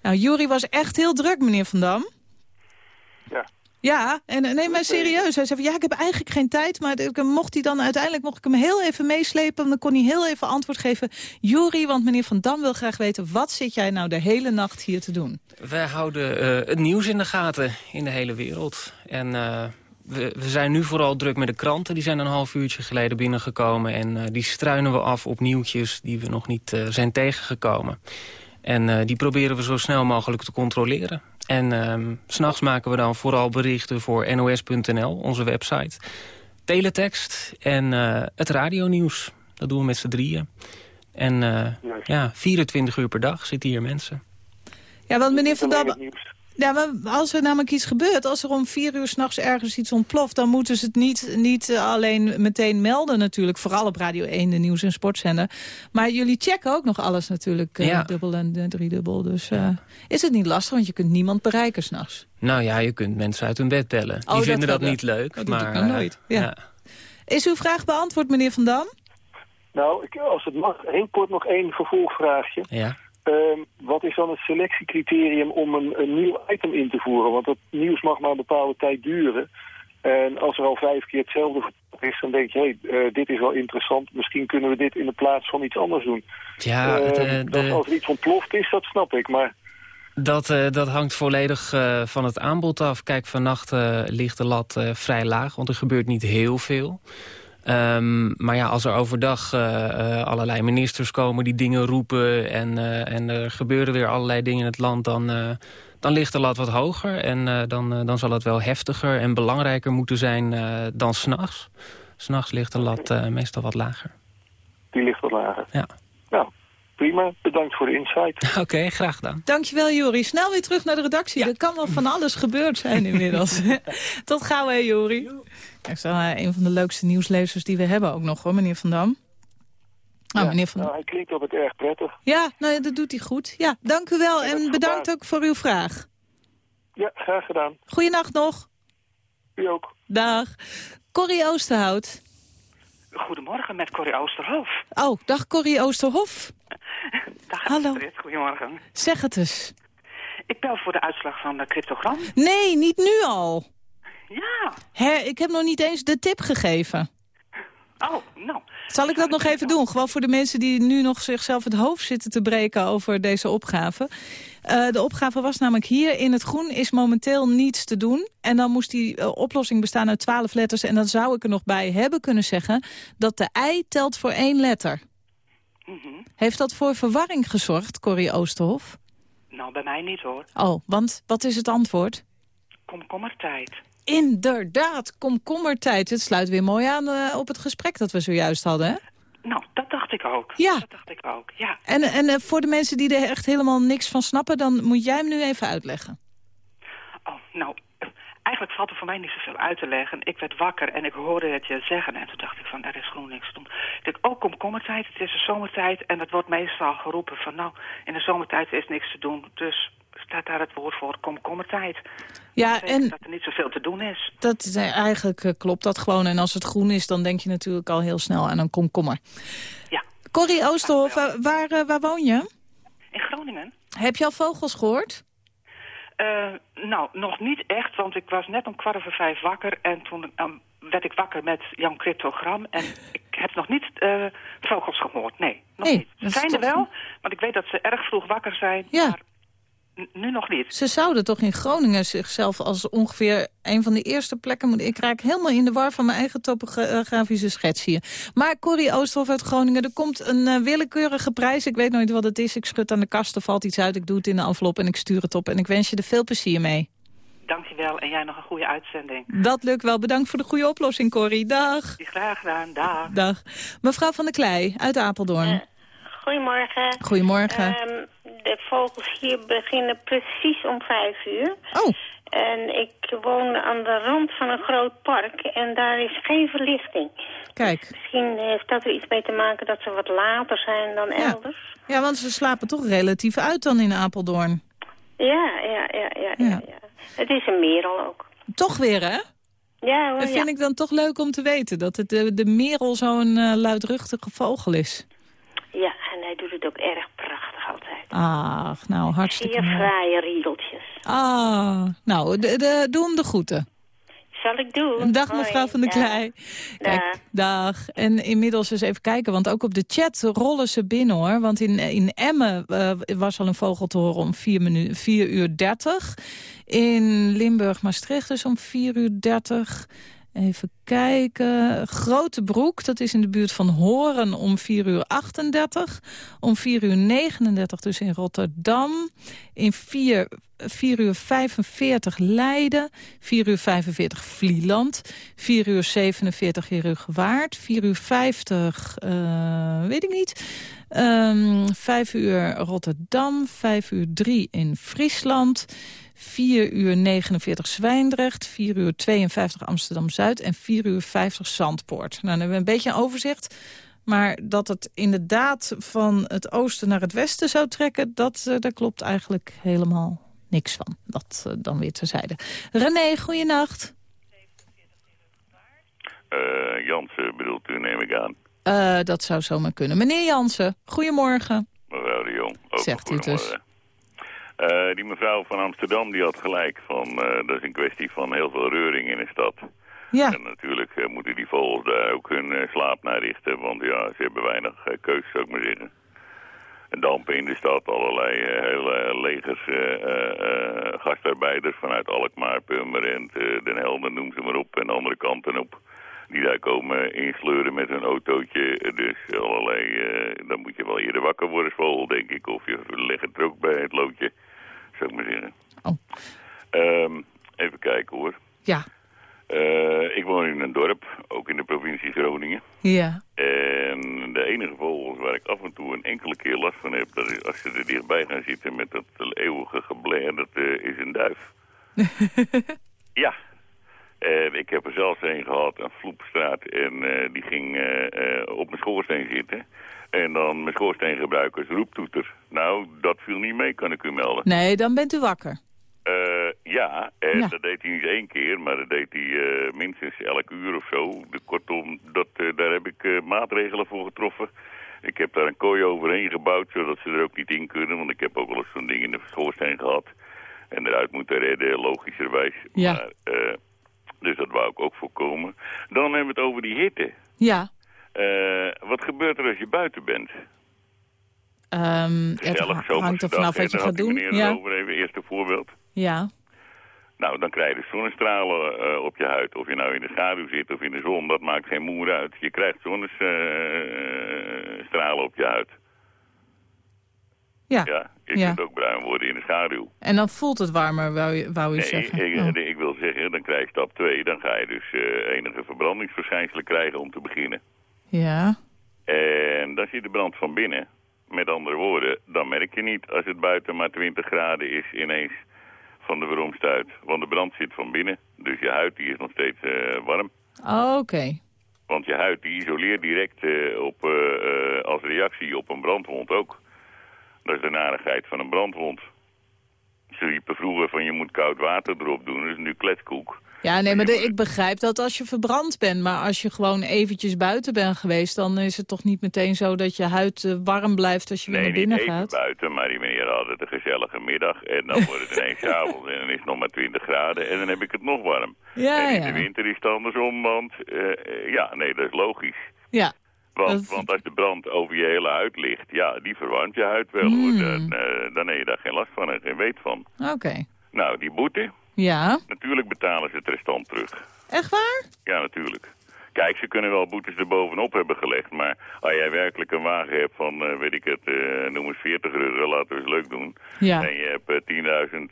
C: Nou, Juri was echt heel druk, meneer Van Dam.
I: Ja.
C: En neem maar serieus. Hij zei van, ja, ik heb eigenlijk geen tijd, maar ik, mocht hij dan uiteindelijk mocht ik hem heel even meeslepen. Dan kon hij heel even antwoord geven. Juri, want meneer Van Dam wil graag weten, wat zit jij nou de hele nacht hier te doen?
A: Wij houden uh, het nieuws in de gaten in de hele wereld. En uh, we, we, zijn nu vooral druk met de kranten. Die zijn een half uurtje geleden binnengekomen. En uh, die struinen we af op nieuwtjes die we nog niet zijn tegengekomen. En die proberen we zo snel mogelijk te controleren. En um, s'nachts maken we dan vooral berichten voor nos.nl, onze website. Teletext en uh, het radionieuws. Dat doen we met z'n drieën. En uh, ja, 24 uur per dag zitten hier mensen.
C: Ja, want meneer Van Dam... Ja, maar als er namelijk iets gebeurt, als er om vier uur s'nachts ergens iets ontploft... dan moeten ze het niet, niet alleen meteen melden natuurlijk. Vooral op Radio 1, de nieuws- en sportzender. Maar jullie checken ook nog alles natuurlijk, uh, dubbel en uh, driedubbel. Dus uh, is het niet lastig, want je kunt niemand bereiken s'nachts.
A: Nou ja, je kunt mensen uit hun bed bellen. Die
C: oh,
A: vinden dat,
C: dat
A: niet leuk.
C: Dat
A: maar,
C: doe ik nog nooit. Ja.
A: ja.
C: Is uw vraag beantwoord, meneer Van Dam?
I: Nou, ik, als het mag, heel kort nog één vervolgvraagje.
A: Ja.
I: Uh, wat is dan het selectiecriterium om een, een, nieuw item in te voeren? Want dat nieuws mag maar een bepaalde tijd duren. En als er al vijf keer hetzelfde is, dan denk je... hé, hey, uh, dit is wel interessant, misschien kunnen we dit in de plaats van iets anders doen.
A: Ja,
I: uh,
A: de,
I: dat als er iets ontploft is, dat snap ik, maar...
A: Dat, uh, dat hangt volledig uh, van het aanbod af. Kijk, vannacht uh, ligt de lat vrij laag, want er gebeurt niet heel veel. Um, maar ja, als er overdag uh, uh, allerlei ministers komen die dingen roepen... en, uh, en er gebeuren weer allerlei dingen in het land... dan, dan ligt de lat wat hoger en dan, dan zal het wel heftiger en belangrijker moeten zijn dan s'nachts. S'nachts ligt de lat meestal wat lager.
I: Die ligt wat lager?
A: Ja.
I: Nou, prima. Bedankt voor de insight.
A: Oké, okay, graag gedaan.
C: Dankjewel, Jori. Snel weer terug naar de redactie. Ja. Er kan wel van alles gebeurd zijn inmiddels. Tot gauw, hè, Jori. Dat is wel een van de leukste nieuwslezers die we hebben ook nog, hoor, meneer Van Dam.
I: Oh, ja, meneer Van Dam. Nou, hij klinkt altijd erg prettig.
C: Ja, nou, dat doet hij goed. Ja, dank u wel en bedankt ook voor uw vraag.
I: Ja, graag gedaan.
C: Goeienacht nog.
I: U ook.
C: Dag. Corrie Oosterhout.
K: Goedemorgen met Corrie Oosterhof.
C: Oh, dag Corrie Oosterhof.
K: Dag
C: Hallo.
K: Astrid, goedemorgen.
C: Zeg het eens.
K: Ik bel voor de uitslag van de cryptogram.
C: Nee, niet nu al.
K: Ja.
C: Hè, ik heb nog niet eens de tip gegeven.
K: Oh, nou.
C: Zal ik dat nog even doen? Gewoon voor de mensen die nu nog zichzelf het hoofd zitten te breken over deze opgave. Uh, de opgave was namelijk hier in het groen is momenteel niets te doen. En dan moest die uh, oplossing bestaan uit twaalf letters. En dan zou ik er nog bij hebben kunnen zeggen dat de ei telt voor één letter.
K: Mm -hmm.
C: Heeft dat voor verwarring gezorgd, Corrie Oosterhof?
K: Nou, bij mij niet hoor.
C: Oh, want wat is het antwoord?
K: Komkommertijd.
C: Inderdaad, komkommertijd. Het sluit weer mooi aan uh, op het gesprek dat we zojuist hadden, hè?
K: Nou, dat dacht ik ook.
C: Ja.
K: Dat dacht ik ook, ja.
C: En, en uh, voor de mensen die er echt helemaal niks van snappen... dan moet jij hem nu even uitleggen.
K: Oh, nou, eigenlijk valt er voor mij niet zoveel uit te leggen. Ik werd wakker en ik hoorde het je zeggen. En toen dacht ik van, er is te doen. Ik dacht, oh, komkommertijd, het is de zomertijd. En dat wordt meestal geroepen van, nou, in de zomertijd is niks te doen. Dus staat daar het woord voor komkommertijd.
C: Ja,
K: dat
C: en
K: dat er niet zoveel te doen is.
C: Dat, uh, eigenlijk uh, klopt dat gewoon. En als het groen is, dan denk je natuurlijk al heel snel aan een komkommer.
K: Ja.
C: Corrie Oosterhof, waar, waar, waar, woon je?
K: In Groningen.
C: Heb je al vogels gehoord?
K: Uh, nou, nog niet echt, want ik was net om kwart over vijf wakker... en toen um, werd ik wakker met jouw cryptogram... en ik heb nog niet uh, vogels gehoord, nee, nog
C: nee,
K: niet. Ze zijn er wel, want ik weet dat ze erg vroeg wakker zijn...
C: Ja.
K: Maar nu nog niet.
C: Ze zouden toch in Groningen zichzelf als ongeveer een van de eerste plekken... moeten. Ik raak helemaal in de war van mijn eigen topografische schets hier. Maar Corrie Oosterhof uit Groningen, er komt een uh, willekeurige prijs. Ik weet nooit wat het is. Ik schud aan de kast, er valt iets uit. Ik doe het in de envelop en ik stuur het op. En ik wens je er veel plezier mee.
K: Dankjewel en jij nog een goede uitzending.
C: Dat lukt wel. Bedankt voor de goede oplossing, Corrie. Dag.
K: Graag gedaan. Dag.
C: Dag. Mevrouw van der Klei uit Apeldoorn. Uh,
L: goedemorgen.
C: Goedemorgen.
L: Um, de vogels hier beginnen precies om vijf uur.
C: Oh.
L: En ik woon aan de rand van een groot park en daar is geen verlichting.
C: Kijk.
L: Misschien heeft dat er iets mee te maken dat ze wat later zijn dan elders.
C: Ja, want ze slapen toch relatief uit dan in Apeldoorn.
L: Ja, ja, ja, ja, ja. ja. Het is een merel ook.
C: Toch weer, hè?
L: Ja hoor,
C: Dat vind ik dan toch leuk om te weten. Dat het de, de merel zo'n eh, luidruchtige vogel is.
L: En hij doet het ook erg prachtig altijd.
C: Ach, nou, hartstikke
L: Zeer
C: mooi.
L: fraaie riedeltjes.
C: Ah, nou, de, de, doe hem de groeten.
L: Zal ik doen?
C: Dag
L: Hoi.
C: mevrouw van der. Klei. Kijk, dag. En inmiddels eens even kijken, want ook op de chat rollen ze binnen hoor. Want in, in Emmen eh, was al een vogel te horen om 4, minu 4 uur 30. In Limburg-Maastricht dus om 4 uur 30. Even kijken. Grote Broek, dat is in de buurt van Horen om 4 uur 38. Om 4 uur 39 dus in Rotterdam. In 4, 4 uur 45 Leiden. 4 uur 45 Vlieland. 4 uur 47 Herugewaard. 4 uur 50, eh, weet ik niet. Ehm 5 uur Rotterdam. 5 uur 3 in Friesland. 4 uur 49 Zwijndrecht, 4 uur 52 Amsterdam-Zuid en 4 uur 50 Zandpoort. Nou, dan hebben we een beetje een overzicht. Maar dat het inderdaad van het oosten naar het westen zou trekken... Dat, eh, daar klopt eigenlijk helemaal niks van. Dat eh, dan weer terzijde. René, goeienacht.
M: Eh Jansen bedoelt u, neem ik aan.
C: Dat zou zomaar kunnen. Meneer Jansen, goedemorgen.
M: Mevrouw de Jong. Ook
C: Zegt u het dus.
M: Eh, die mevrouw van Amsterdam die had gelijk van, eh, dat is een kwestie van heel veel reuring in de stad.
C: Ja.
M: En natuurlijk eh, moeten die vogels daar ook hun slaap naar richten, want ja, ze hebben weinig keus, zou ik maar zeggen. En dampen in de stad, allerlei hele legers, gastarbeiders vanuit Alkmaar, Purmerend, Den Helder, noem ze maar op, en de andere kanten op. Die daar komen insleuren met hun autootje. Dus allerlei, dan moet je wel eerder wakker worden als vogel, denk ik. Of je legt het er ook bij het loodje, zou ik maar zeggen.
C: Oh.
M: Um, even kijken hoor.
C: Ja.
M: Uh, ik woon in een dorp, ook in de provincie Groningen.
C: Ja.
M: En de enige vogels waar ik af en toe een enkele keer last van heb... dat is als ze er dichtbij gaan zitten met dat eeuwige geblair, dat uh, is een duif. ja. En ik heb er zelfs een gehad, een vloepstraat, en uh, die ging op mijn schoorsteen zitten... En dan mijn schoorsteengebruikers roeptoeter. Nou, dat viel niet mee, kan ik u melden.
C: Nee, dan bent u wakker.
M: Uh, ja, en ja. dat deed hij niet één keer, maar dat deed hij uh, minstens elk uur of zo. De, kortom, dat, uh, daar heb ik maatregelen voor getroffen. Ik heb daar een kooi overheen gebouwd, zodat ze er ook niet in kunnen. Want ik heb ook wel eens zo'n ding in de schoorsteen gehad. En eruit moeten redden, logischerwijs.
C: Ja.
M: Maar, dus dat wou ik ook voorkomen. Dan hebben we het over die hitte.
C: Ja.
M: Wat gebeurt er als je buiten bent?
C: Um, het hangt er vanaf wat je gaat doen.
M: Ja. Over even eerste voorbeeld.
C: Ja.
M: Nou, dan krijg je zonnestralen uh, op je huid. Of je nou in de schaduw zit of in de zon, dat maakt geen moer uit. Je krijgt zonnestralen op je huid.
C: Ja.
M: Ja, je
C: ja.
M: kunt ook bruin worden in de schaduw.
C: En dan voelt het warmer, wou, je, wou u
M: nee,
C: zeggen.
M: Ik, oh. ik, wil zeggen, dan krijg je stap 2. Dan ga je dus uh, enige verbrandingsverschijnselen krijgen om te beginnen.
C: Ja.
M: En dan zit de brand van binnen. Met andere woorden, dan merk je niet als het buiten maar 20 graden is ineens van de weeromstuit. Want de brand zit van binnen, dus je huid die is nog steeds uh, warm.
C: Oh, Oké. Okay.
M: Want je huid die isoleert direct uh, op, uh, als reactie op een brandwond ook. Dat is de narigheid van een brandwond. Ze riepen vroeger van je moet koud water erop doen, is nu kletskoek.
C: Ja, nee, maar de, ik begrijp dat als je verbrand bent. Maar als je gewoon eventjes buiten bent geweest... dan is het toch niet meteen zo dat je huid uh, warm blijft als je
M: nee,
C: weer naar binnen
M: niet
C: gaat?
M: Nee, buiten, maar die meneer had het een gezellige middag. En dan wordt het ineens avond en dan is het nog maar 20 graden. En dan heb ik het nog warm.
C: Ja,
M: en in
C: ja.
M: de winter is het andersom, want uh, ja, nee, dat is logisch.
C: Ja.
M: Want, want, als de brand over je hele huid ligt, ja, die verwarmt je huid wel. Mm. Dan, uh, dan heb je daar geen last van en geen weet van.
C: Oké. Okay.
M: Nou, die boete,
C: ja.
M: natuurlijk betalen ze het restant terug.
C: Echt waar?
M: Ja, natuurlijk. Kijk, ze kunnen wel boetes er bovenop hebben gelegd, maar als jij werkelijk een wagen hebt van, uh, weet ik het, uh, noem eens 40 euro, laten we eens leuk doen.
C: Ja.
M: En je hebt uh, 10.000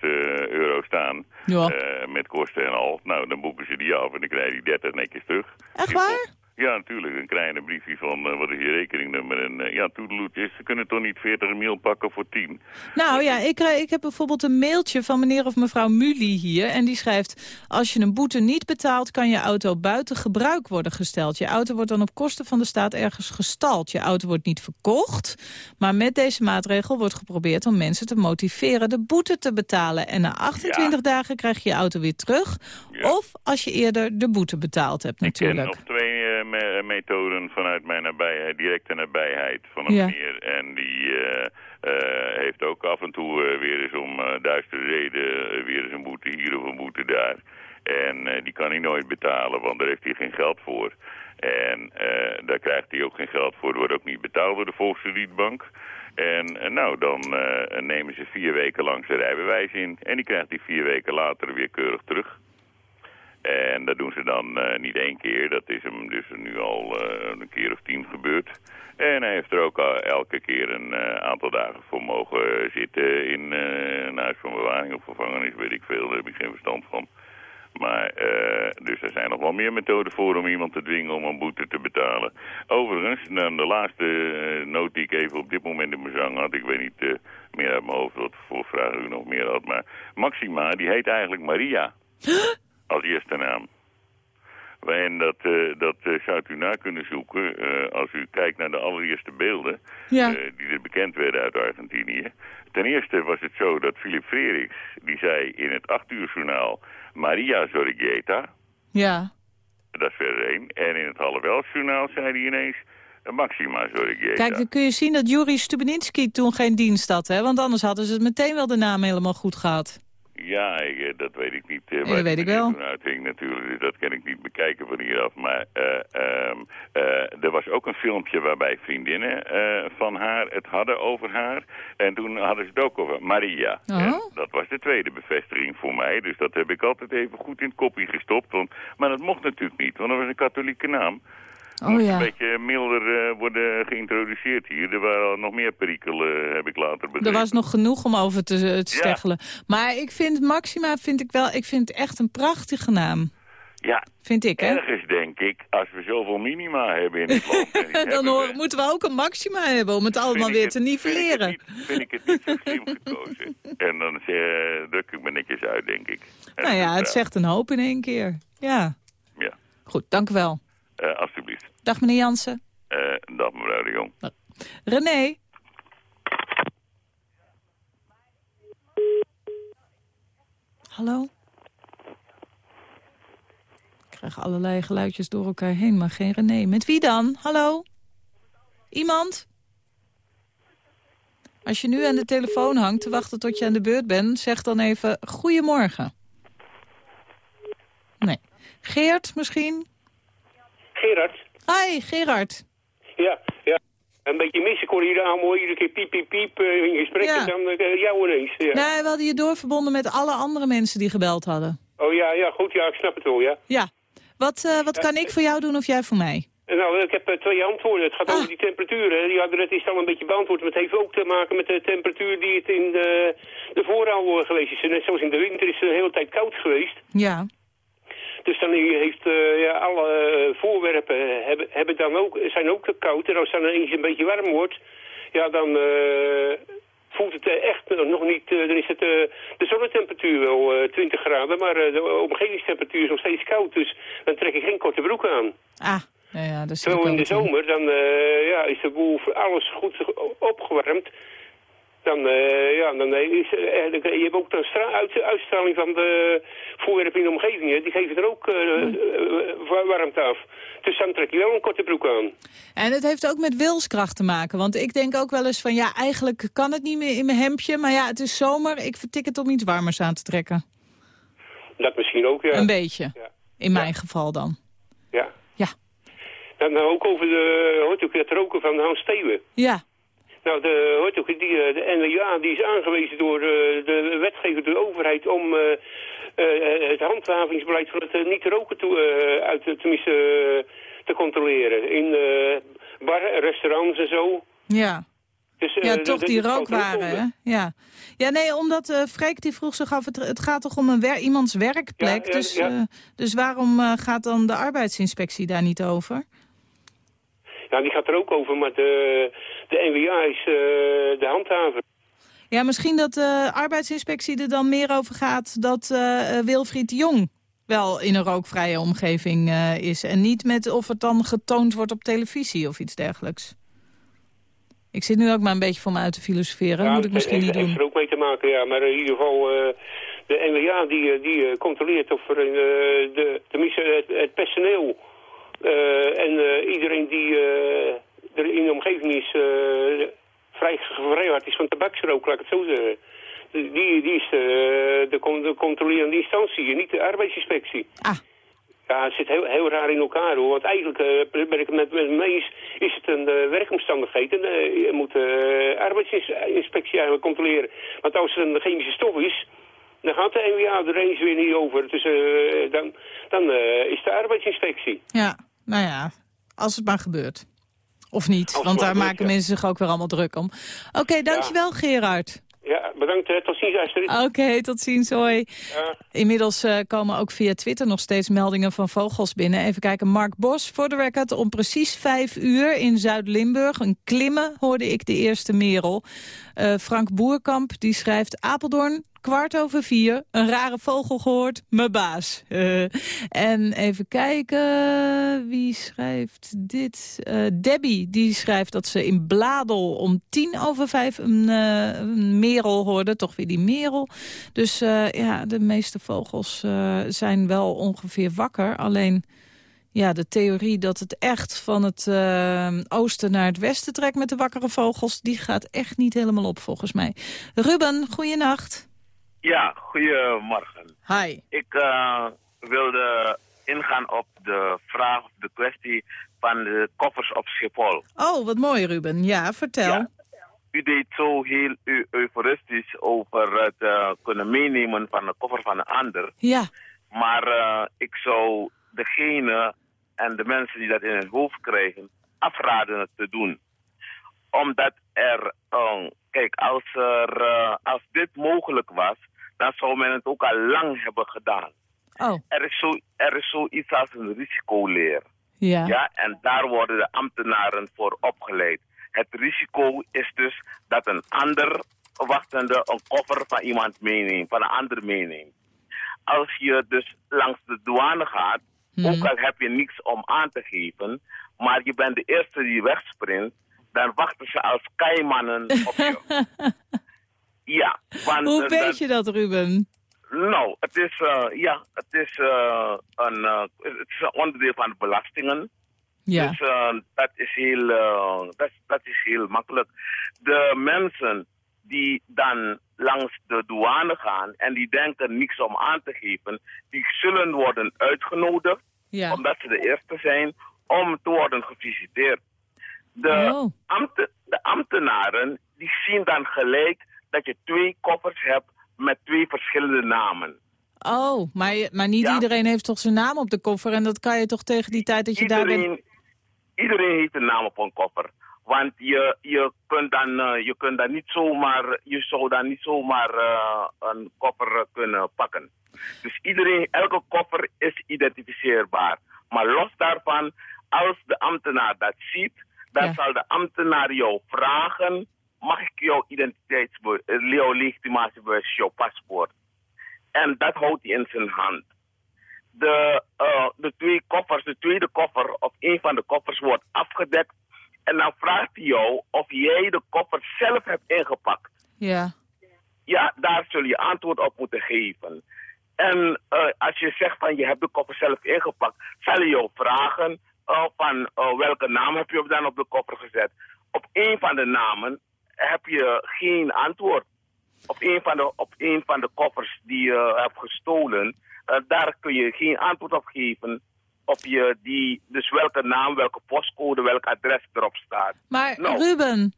M: euro staan,
C: ja.
M: met kosten en al. Nou, dan boeken ze die af en dan krijg je die 30 netjes terug.
C: Echt waar?
M: Ja, natuurlijk. Een briefje van eh, wat is je rekeningnummer. En eh, ja, toedeloetjes, ze kunnen toch niet 40 mil pakken voor 10.
C: Nou ja, ik, krijg- ik heb bijvoorbeeld een mailtje van meneer of mevrouw Muli hier. En die schrijft, als je een boete niet betaalt... kan je auto buiten gebruik worden gesteld. Je auto wordt dan op kosten van de staat ergens gestald. Je auto wordt niet verkocht. Maar met deze maatregel wordt geprobeerd om mensen te motiveren... de boete te betalen. En na 28 dagen krijg je je auto weer terug. Of als je eerder de boete betaald hebt
M: Ik ken
C: natuurlijk.
M: nog twee eh, me- methoden vanuit mijn nabijheid, directe nabijheid van een
C: Ja.
M: meneer. En die eh, eh, heeft ook af en toe eh, weer eens om duistere reden weer eens een boete hier of een boete daar. En die kan hij nooit betalen, want daar heeft hij geen geld voor. En daar krijgt hij ook geen geld voor. wordt ook niet betaald door de Volkskredietbank. En nou, dan nemen ze vier weken lang zijn rijbewijs in. En die krijgt hij vier weken later weer keurig terug. En dat doen ze dan eh, niet één keer. Dat is hem dus nu al eh, een keer of tien gebeurd. En hij heeft er ook elke keer een eh, aantal dagen voor mogen zitten in een huis van bewaring of gevangenis, weet ik veel. Daar heb ik geen verstand van. Maar, dus er zijn nog wel meer methoden voor om iemand te dwingen om een boete te betalen. Overigens, de laatste noot die ik even op dit moment in mijn zang had, ik weet niet meer uit mijn hoofd wat voor vragen u nog meer had, maar Maxima, die heet eigenlijk Maria als eerste naam. En dat, eh, dat eh, zou u na kunnen zoeken eh, als u kijkt naar de allereerste beelden
C: Ja.
M: eh, die er bekend werden uit Argentinië. Ten eerste was het zo dat Philip Freriks, die zei in het acht uur journaal Maria Zorrieta,
C: Ja.
M: dat is verder één. En in het half elf journaal zei hij ineens eh, Maxima Zorrieta.
C: Kijk, dan kun je zien dat Juri Stubenitski toen geen dienst had. Hè? Want anders hadden ze het meteen wel de naam helemaal goed gehad.
M: Ja, ik, eh, dat weet ik niet. eh,
C: dat weet ik wel.
M: uithing natuurlijk, dat kan ik niet bekijken van hieraf. Maar eh, ehm, eh, er was ook een filmpje waarbij vriendinnen van haar het hadden over haar. En toen hadden ze het ook over Maria.
C: Oh.
M: Dat was de tweede bevestiging voor mij. Dus dat heb ik altijd even goed in het kopje gestopt. Want, maar dat mocht natuurlijk niet, want dat was een katholieke naam.
C: Oh ja.
M: een beetje milder eh, worden geïntroduceerd hier. Er waren nog meer perikelen, heb ik later begrepen.
C: Er was nog genoeg om over te, te steggelen. Maar ik vind Maxima vind ik wel, ik vind het echt een prachtige naam.
M: Ja,
C: Vind ik, hè?
M: ergens denk ik, als we zoveel minima hebben in het land...
C: Dan hoor-
M: we,
C: moeten we ook een Maxima hebben om het allemaal
M: ik
C: weer
M: het-
C: te nivelleren.
M: vind ik het niet zo slim gekozen. En dan eh, druk ik me netjes uit, denk ik. En
C: Nou ja, het
M: eh,
C: zegt een hoop in één keer. Ja.
M: Ja,
C: Goed, dank u wel.
M: Eh, alstublieft.
C: Dag meneer Jansen.
M: Eh, dag mevrouw de Jong.
C: René. Hallo? Ik krijg allerlei geluidjes door elkaar heen, maar geen René. Met wie dan? Hallo? Iemand? Als je nu aan de telefoon hangt te wachten tot je aan de beurt bent... zeg dan even goedemorgen. Nee. Geert misschien?
N: Gerard?
C: Hi, Gerard.
N: Ja, ja. Een beetje mis. Ik hoor hier allemaal iedere keer piep, piep, piep eh, in gesprek
C: Ja.
N: en dan eh, jou ineens. Ja.
C: Nee, we hadden je doorverbonden met alle andere mensen die gebeld hadden.
N: Oh ja, ja, goed. Ja, ik snap het wel, ja.
C: Ja. Wat, eh, wat kan ik voor jou doen of jij voor mij?
N: Nou, ik heb twee antwoorden. Het gaat
C: Ah.
N: over die temperatuur. Hè. Die hadden het is al een beetje beantwoord. Maar het heeft ook te maken met de temperatuur die het in de, de geweest is. Net zoals in de winter is het de hele tijd koud geweest.
C: Ja.
N: Dus dan heeft eh, ja, alle eh, voorwerpen hebben, hebben dan ook, zijn ook te koud. En als het dan eens een beetje warm wordt, ja, dan eh, voelt het echt nog niet... dan is het de zonnetemperatuur wel eh 20 graden, maar de omgevingstemperatuur is nog steeds koud. Dus dan trek ik geen korte broek aan.
C: Ah, ja, is
N: Terwijl in de zomer, dan ja, is de boel voor alles goed opgewarmd. Dan, eh, ja, dan eh, is, eh, je hebt ook de stra- uit, uitstraling van de voorwerpen in de omgeving. Die geven er ook wa- warmte af. Dus dan trek je wel een korte broek aan.
C: En het heeft ook met wilskracht te maken. Want ik denk ook wel eens van, ja, eigenlijk kan het niet meer in mijn hemdje. Maar ja, het is zomer, ik vertik het om iets warmers aan te trekken.
N: Dat misschien ook, ja.
C: Een beetje. In mijn geval dan.
N: Ja.
C: Ja.
N: Dan nou, ook over de, hoort ook het roken van Hans Steeuwen.
C: Ja.
N: Nou, de, hoort ook, die, eh, de NWA die is aangewezen door eh, de wetgever, de overheid, om eh, het handhavingsbeleid van het niet roken toe, eh, uit, tenminste, te controleren. In bar, restaurants en zo.
C: Ja.
N: Dus,
C: Ja, toch die rookwaren, hè? Ja. ja, nee, omdat Freek die vroeg zich af, het, het gaat toch om een wer iemands werkplek.
N: Ja,
C: dus,
N: ja.
C: dus waarom gaat dan de arbeidsinspectie daar niet over?
N: Nou, die gaat er ook over, maar de, de NWA is eh, de handhaver.
C: Ja, misschien dat de arbeidsinspectie er dan meer over gaat dat eh, eh, Wilfried Jong wel in een rookvrije omgeving eh, is. En niet met of het dan getoond wordt op televisie of iets dergelijks. Ik zit nu ook maar een beetje voor me uit te filosoferen. Dat moet ik misschien niet
N: heeft, heeft
C: doen.
N: er ook mee te maken, ja. Maar in ieder geval, eh, de NWA die, eh, die eh, controleert of er eh, de, tenminste het, het personeel eh, en eh, iedereen die eh, er in de omgeving is, eh, vrij gevrijwaard is van tabaksrook, laat ik het zo zeggen. Die, die is eh, de, de controlerende instantie niet de arbeidsinspectie.
C: Ah.
N: Ja, het zit heel, heel raar in elkaar hoor. Want eigenlijk eh, ben ik met, met me eens, is het een eh, werkomstandigheid. En eh, je moet de arbeidsinspectie eigenlijk controleren. Want als het een chemische stof is, dan gaat de NWA er eens weer niet over. Dus eh, dan, dan eh, is de arbeidsinspectie.
C: Ja, nou ja, als het maar gebeurt. Of niet, want daar maken
N: ja.
C: mensen zich ook weer allemaal druk om. Oké, dankjewel Gerard.
N: Ja, bedankt. tot ziens, Astrid.
C: Oké, tot ziens, hoi.
N: Ja.
C: Inmiddels eh, komen ook via Twitter nog steeds meldingen van vogels binnen. Even kijken, Mark Bos, voor de record, om precies vijf uur in Zuid-Limburg. Een klimmen hoorde ik de eerste merel. Eh, Frank Boerkamp, die schrijft Apeldoorn, kwart over vier. Een rare vogel gehoord, mijn baas. Eh, en even kijken, wie schrijft dit? Eh, Debbie, die schrijft dat ze in Bladel om tien over vijf een, eh, merel hoorde. Toch weer die merel. Dus ja, de meeste vogels zijn wel ongeveer wakker. Alleen ja, de theorie dat het echt van het oosten naar het westen trekt met de wakkere vogels... die gaat echt niet helemaal op volgens mij. Ruben, goeienacht.
O: Ja, goedemorgen.
C: Hi.
O: Ik eh, wilde ingaan op de vraag de kwestie van de koffers op Schiphol.
C: Oh, wat mooi Ruben. Ja, vertel.
O: U deed zo heel eu- euforistisch over het eh, kunnen meenemen van de koffer van een ander.
C: Ja.
O: Maar eh, ik zou degene en de mensen die dat in hun hoofd krijgen afraden het te doen. Omdat er, kijk, als, er, als dit mogelijk was, dan zou men het ook al lang hebben gedaan.
C: Oh.
O: Er is, zo, er is zoiets als een risicoleer.
C: Ja.
O: Ja, en daar worden de ambtenaren voor opgeleid. Het risico is dus dat een ander wachtende een koffer van iemand meeneemt, van een ander meeneemt. Als je dus langs de douane gaat, ook al heb je niks om aan te geven, maar je bent de eerste die wegsprint, dan wachten ze als keimannen op je. ja, want
C: Hoe
O: eh,
C: weet je dat, Ruben?
O: nou, het is, eh, ja, het is, eh, een, het is een onderdeel van de belastingen.
C: Ja.
O: Dus dat, is heel, dat, dat is heel makkelijk. De mensen die dan langs de douane gaan en die denken niks om aan te geven, die zullen worden uitgenodigd,
C: Ja.
O: omdat ze de eerste zijn, om te worden gevisiteerd. De,
C: Oh.
O: de ambtenaren die zien dan gelijk dat je twee koffers hebt met twee verschillende namen.
C: Oh, maar, maar niet
O: Ja.
C: iedereen heeft toch zijn naam op de koffer... en dat kan je toch tegen die tijd dat je daar bent...
O: Iedereen, iedereen heeft een naam op een koffer. Want je, je, kunt dan, eh, je kunt dan niet zomaar, je zou dan niet zomaar eh, een koffer eh, kunnen pakken. Dus iedereen, elke koffer is identificeerbaar. Maar los daarvan, als de ambtenaar dat ziet, dan
C: Ja.
O: zal de ambtenaar jou vragen, mag ik jouw identiteitsbewijs, jouw legitimatiebewijs, jouw paspoort? En dat houdt hij in zijn hand de, eh, de twee koffers, de tweede koffer of een van de koffers wordt afgedekt. En dan vraagt hij jou of jij de koffer zelf hebt ingepakt.
C: Ja.
O: Ja, daar zul je antwoord op moeten geven. En eh, als je zegt van je hebt de koffer zelf ingepakt, zal hij jou vragen eh, van welke naam heb je dan op de koffer gezet. Op een van de namen heb je geen antwoord. Op een van de, op een van de koffers die je hebt gestolen, eh, daar kun je geen antwoord op geven. Of je die, dus welke naam, welke postcode, welk adres erop staat.
C: Maar
O: Nou.
C: Ruben,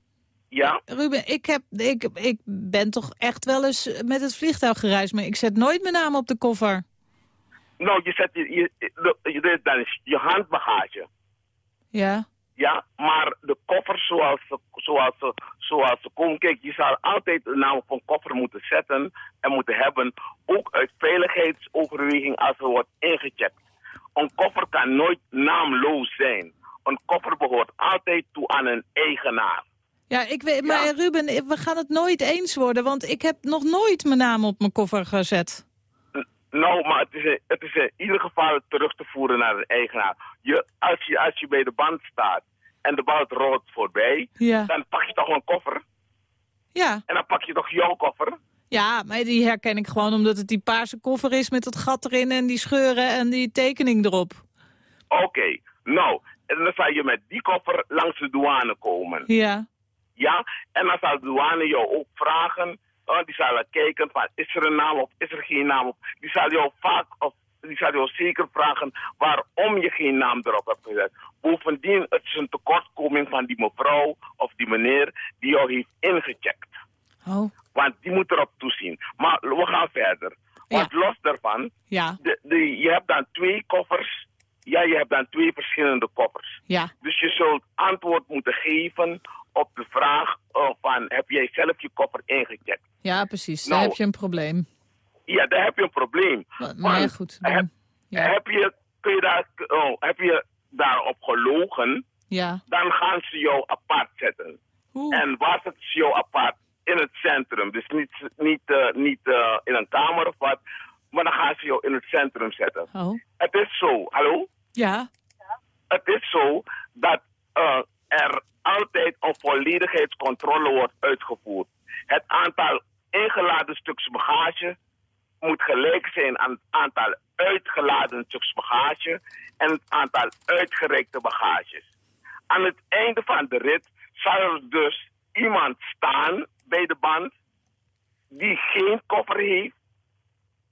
O: Ja,
C: Ruben ik, heb, ik, ik ben toch echt wel eens met het vliegtuig gereisd... maar ik zet nooit mijn naam op de koffer.
O: nou je zet je, je, je, is je handbagage.
C: Ja.
O: Ja, maar de koffers zoals ze, zoals, ze, zoals ze komen, kijk, je zal altijd de naam op een koffer moeten zetten en moeten hebben, ook uit veiligheidsoverweging als er wordt ingecheckt. Een koffer kan nooit naamloos zijn. Een koffer behoort altijd toe aan een eigenaar.
C: Ja, ik weet, maar Ruben, we gaan het nooit eens worden, want ik heb nog nooit mijn naam op mijn koffer gezet.
O: Nou, maar het is, in- het is in ieder geval terug te voeren naar de eigenaar. Je, als, je, als je bij de band staat en de band rolt voorbij,
C: Ja.
O: dan pak je toch een koffer.
C: Ja.
O: En dan pak je toch jouw koffer.
C: Ja, maar die herken ik gewoon omdat het die paarse koffer is met dat gat erin en die scheuren en die tekening erop.
O: Oké, nou, en dan zal je met die koffer langs de douane komen.
C: Ja.
O: Ja, en dan zal de douane jou ook vragen, eh, die zal kijken van is er een naam op, is er geen naam op. Die zal jou vaak, of die zal jou zeker vragen waarom je geen naam erop hebt gezet. Bovendien, het is een tekortkoming van die mevrouw of die meneer die jou heeft ingecheckt.
C: Oh.
O: Want die moet erop toezien. Maar we gaan verder. Want los daarvan,
C: Ja.
O: de, de, je hebt dan twee koffers. Ja, je hebt dan twee verschillende koffers.
C: Ja.
O: Dus je zult antwoord moeten geven op de vraag eh, van heb jij zelf je koffer ingecheckt?
C: Ja, precies. Daar
O: Nou,
C: heb je een probleem.
O: Ja, daar heb je een probleem.
C: Maar, maar ja,
O: Want
C: goed.
O: Heb, heb, je, kun je daar, oh, heb je daarop gelogen,
C: Ja.
O: dan gaan ze jou apart zetten. En waar zetten ze jou apart? In het centrum. Dus niet, niet, eh, niet eh, in een kamer of wat, maar dan gaan ze jou in het centrum zetten.
C: Oh.
O: Het is zo, hallo?
C: Ja.
O: Het is zo dat er altijd een volledigheidscontrole wordt uitgevoerd. Het aantal ingeladen stuks bagage moet gelijk zijn aan het aantal uitgeladen stuks bagage en het aantal uitgereikte bagages. Aan het einde van de rit zal er dus iemand staan bij de band die geen koffer heeft,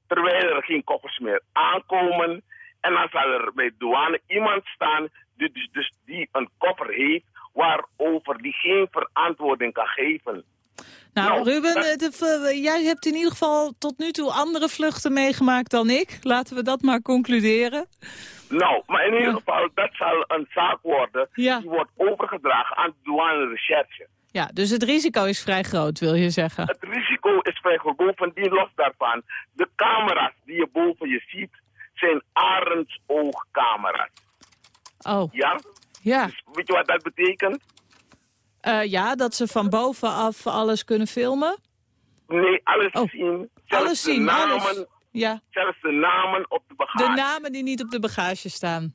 O: terwijl er geen koffers meer aankomen. En dan zal er bij de douane iemand staan die, dus, dus die een koffer heeft waarover die geen verantwoording kan geven.
C: Nou, Ruben,
O: dat-
C: eh, de- v- jij hebt in ieder geval tot nu toe andere vluchten meegemaakt dan ik. Laten we dat maar concluderen.
O: Nou, maar in ieder geval, dat zal een zaak worden
C: Ja.
O: die wordt overgedragen aan de douane recherche.
C: Ja, dus het risico is vrij groot, wil je zeggen.
O: Het risico is vrij groot. Bovendien los daarvan, de camera's die je boven je ziet, zijn arendsoogcamera's.
C: Oh,
O: Ja?
C: Ja.
O: Dus weet je wat dat betekent?
C: Eh, ja, dat ze van bovenaf alles kunnen filmen.
O: Nee, alles zien. Zelfs
C: Alles
O: de
C: zien,
O: namen,
C: alles. Ja,
O: Zelfs de namen op de bagage.
C: de namen die niet op de bagage staan.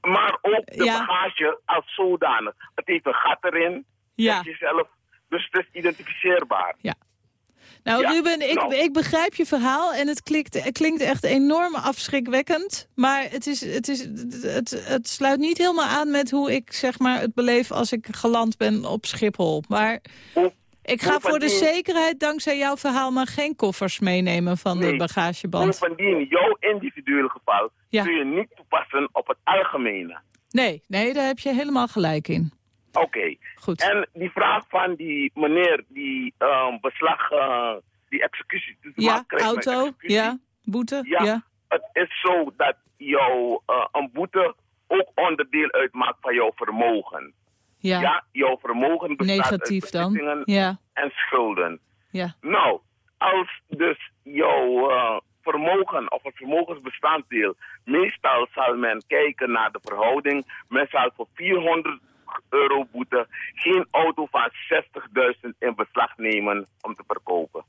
O: Maar ook de
C: Ja.
O: bagage als zodanig. Het heeft een gat erin.
C: Ja.
O: Zelf. Dus het is identificeerbaar.
C: Ja. Nou,
O: Ja,
C: Ruben, ik,
O: nou.
C: ik begrijp je verhaal en het klinkt, het klinkt echt enorm afschrikwekkend. Maar het, is, het, is, het, het sluit niet helemaal aan met hoe ik zeg maar, het beleef als ik geland ben op Schiphol. Maar ik ga voor de zekerheid dankzij jouw verhaal maar geen koffers meenemen van de bagageband.
O: Bovendien, jouw individuele geval
C: Ja.
O: kun je niet toepassen op het algemene.
C: Nee, nee, daar heb je helemaal gelijk in.
O: Oké.
C: Goed.
O: En die vraag van die meneer die ehm, beslag, eh, die executie te
C: Ja, auto,
O: executie.
C: ja, boete,
O: Ja,
C: ja.
O: het is zo dat jouw eh, een boete ook onderdeel uitmaakt van jouw vermogen.
C: Ja.
O: jouw vermogen bestaat
C: Negatief
O: uit
C: dan. Ja,
O: en schulden.
C: ja.
O: Nou, als dus jouw eh, vermogen of het vermogensbestanddeel, meestal zal men kijken naar de verhouding. Men zal voor 400 euro boete geen auto van 60.000 in beslag nemen om te verkopen.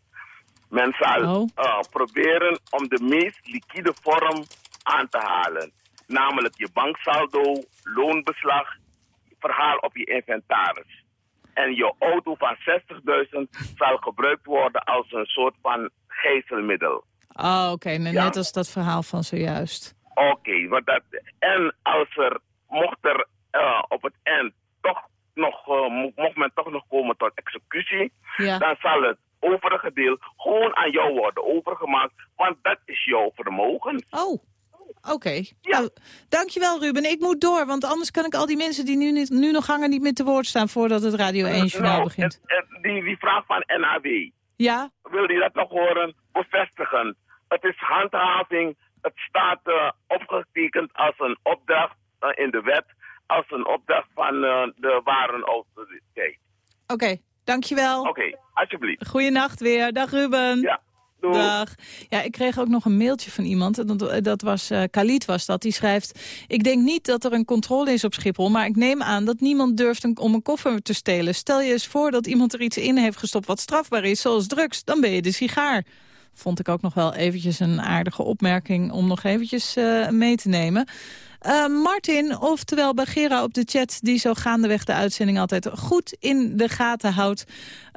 O: Men zal eh, proberen om de meest liquide vorm aan te halen. Namelijk je banksaldo, loonbeslag, verhaal op je inventaris. En je auto van 60.000 zal gebruikt worden als een soort van gijzelmiddel.
C: Oh, oké,
O: Ja.
C: net als dat verhaal van zojuist.
O: Oké, want dat en als er, mocht er eh, op het eind toch nog, eh, mo- mocht men toch nog komen tot executie,
C: Ja.
O: dan zal het overige deel gewoon aan jou worden overgemaakt, want dat is jouw vermogen.
C: Oh, oké. Nou, dankjewel Ruben. Ik moet door, want anders kan ik al die mensen die nu, niet, nu nog hangen niet meer te woord staan voordat het Radio 1 journaal
O: Nou,
C: begint.
O: het- het- die, die vraag van NAW,
C: Ja?
O: wil je dat nog horen? Bevestigen. Het is handhaving. Het staat eh, opgetekend als een opdracht eh, in de wet. Als een opdracht van eh, de warenautoriteit.
C: Oké, dankjewel.
O: Oké, alsjeblieft.
C: Goeienacht weer. Dag Ruben.
O: Ja.
C: Dag. Ja, ik kreeg ook nog een mailtje van iemand. en Dat, dat was uh, Khalid was dat. Die schrijft... Ik denk niet dat er een controle is op Schiphol... maar ik neem aan dat niemand durft een, om een koffer te stelen. Stel je eens voor dat iemand er iets in heeft gestopt wat strafbaar is... zoals drugs, dan ben je de sigaar. Vond ik ook nog wel eventjes een aardige opmerking... om nog eventjes uh, mee te nemen. Uh, Martin, oftewel Bagera op de chat... die zo gaandeweg de uitzending altijd goed in de gaten houdt...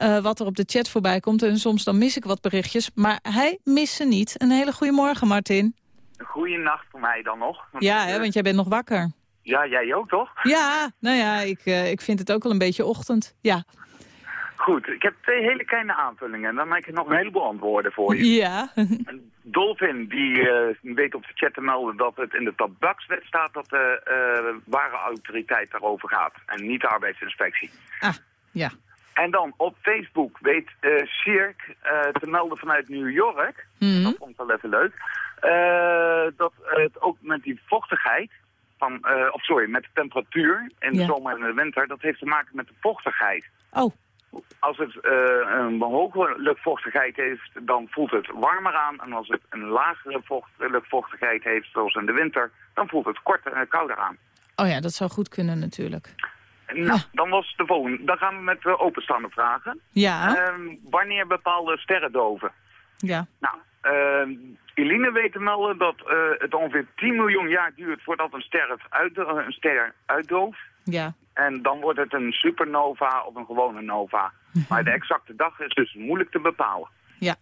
C: Uh, wat er op de chat voorbij komt. En soms dan mis ik wat berichtjes, maar hij mist ze niet. Een hele goede morgen, Martin.
P: Een goede nacht voor mij dan nog.
C: Ja, hè, want jij bent nog wakker.
P: Ja, jij ook toch?
C: Ja, nou ja, ik, uh, ik vind het ook wel een beetje ochtend. Ja.
P: Goed, ik heb twee hele kleine aanvullingen en dan heb ik nog een heleboel antwoorden voor je.
C: Ja.
P: Dolphin, die uh, weet op de chat te melden dat het in de tabakswet staat dat de uh, ware autoriteit daarover gaat en niet de arbeidsinspectie.
C: Ah, ja.
P: En dan op Facebook weet uh, te melden vanuit New York,
C: Mhm.
P: mm -hmm. dat vond ik wel even leuk, dat het ook met die vochtigheid, van, of sorry, met de temperatuur in de
C: Ja.
P: zomer en de winter, dat heeft te maken met de vochtigheid.
C: Oh.
P: Als het uh, een hoge luchtvochtigheid heeft, dan voelt het warmer aan. En als het een lagere vocht, luchtvochtigheid heeft, zoals in de winter, dan voelt het korter en kouder aan.
C: Oh ja, dat zou goed kunnen natuurlijk.
P: Nou, dan was de volgende. Dan gaan we met uh, openstaande vragen.
C: Ja.
P: Uh, wanneer bepaalde sterren doven?
C: Ja.
P: Nou, uh, Eline weet te melden dat uh, het ongeveer 10 miljoen jaar duurt voordat een ster, het uit, een ster uitdooft.
C: Ja.
P: En dan wordt het een supernova of een gewone nova. Maar de exacte dag is dus moeilijk te bepalen.
C: Ja.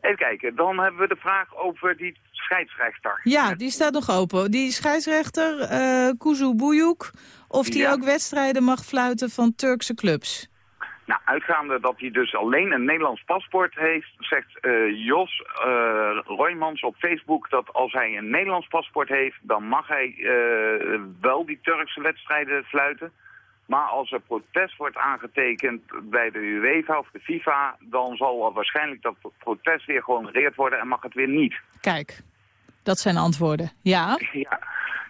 P: Even kijken, dan hebben we de vraag over die scheidsrechter.
C: Ja, die staat nog open. Die scheidsrechter, uh, Kuzu Buyuk, of die
P: Ja.
C: ook wedstrijden mag fluiten van Turkse clubs.
P: Nou, uitgaande dat hij dus alleen een Nederlands paspoort heeft, zegt eh, Jos uh, Roymans op Facebook dat als hij een Nederlands paspoort heeft, dan mag hij eh, wel die Turkse wedstrijden fluiten. Maar als er protest wordt aangetekend bij de UEFA of de FIFA, dan zal waarschijnlijk dat protest weer gehonoreerd worden en mag het weer niet.
C: Kijk, dat zijn antwoorden. Ja?
P: Ja.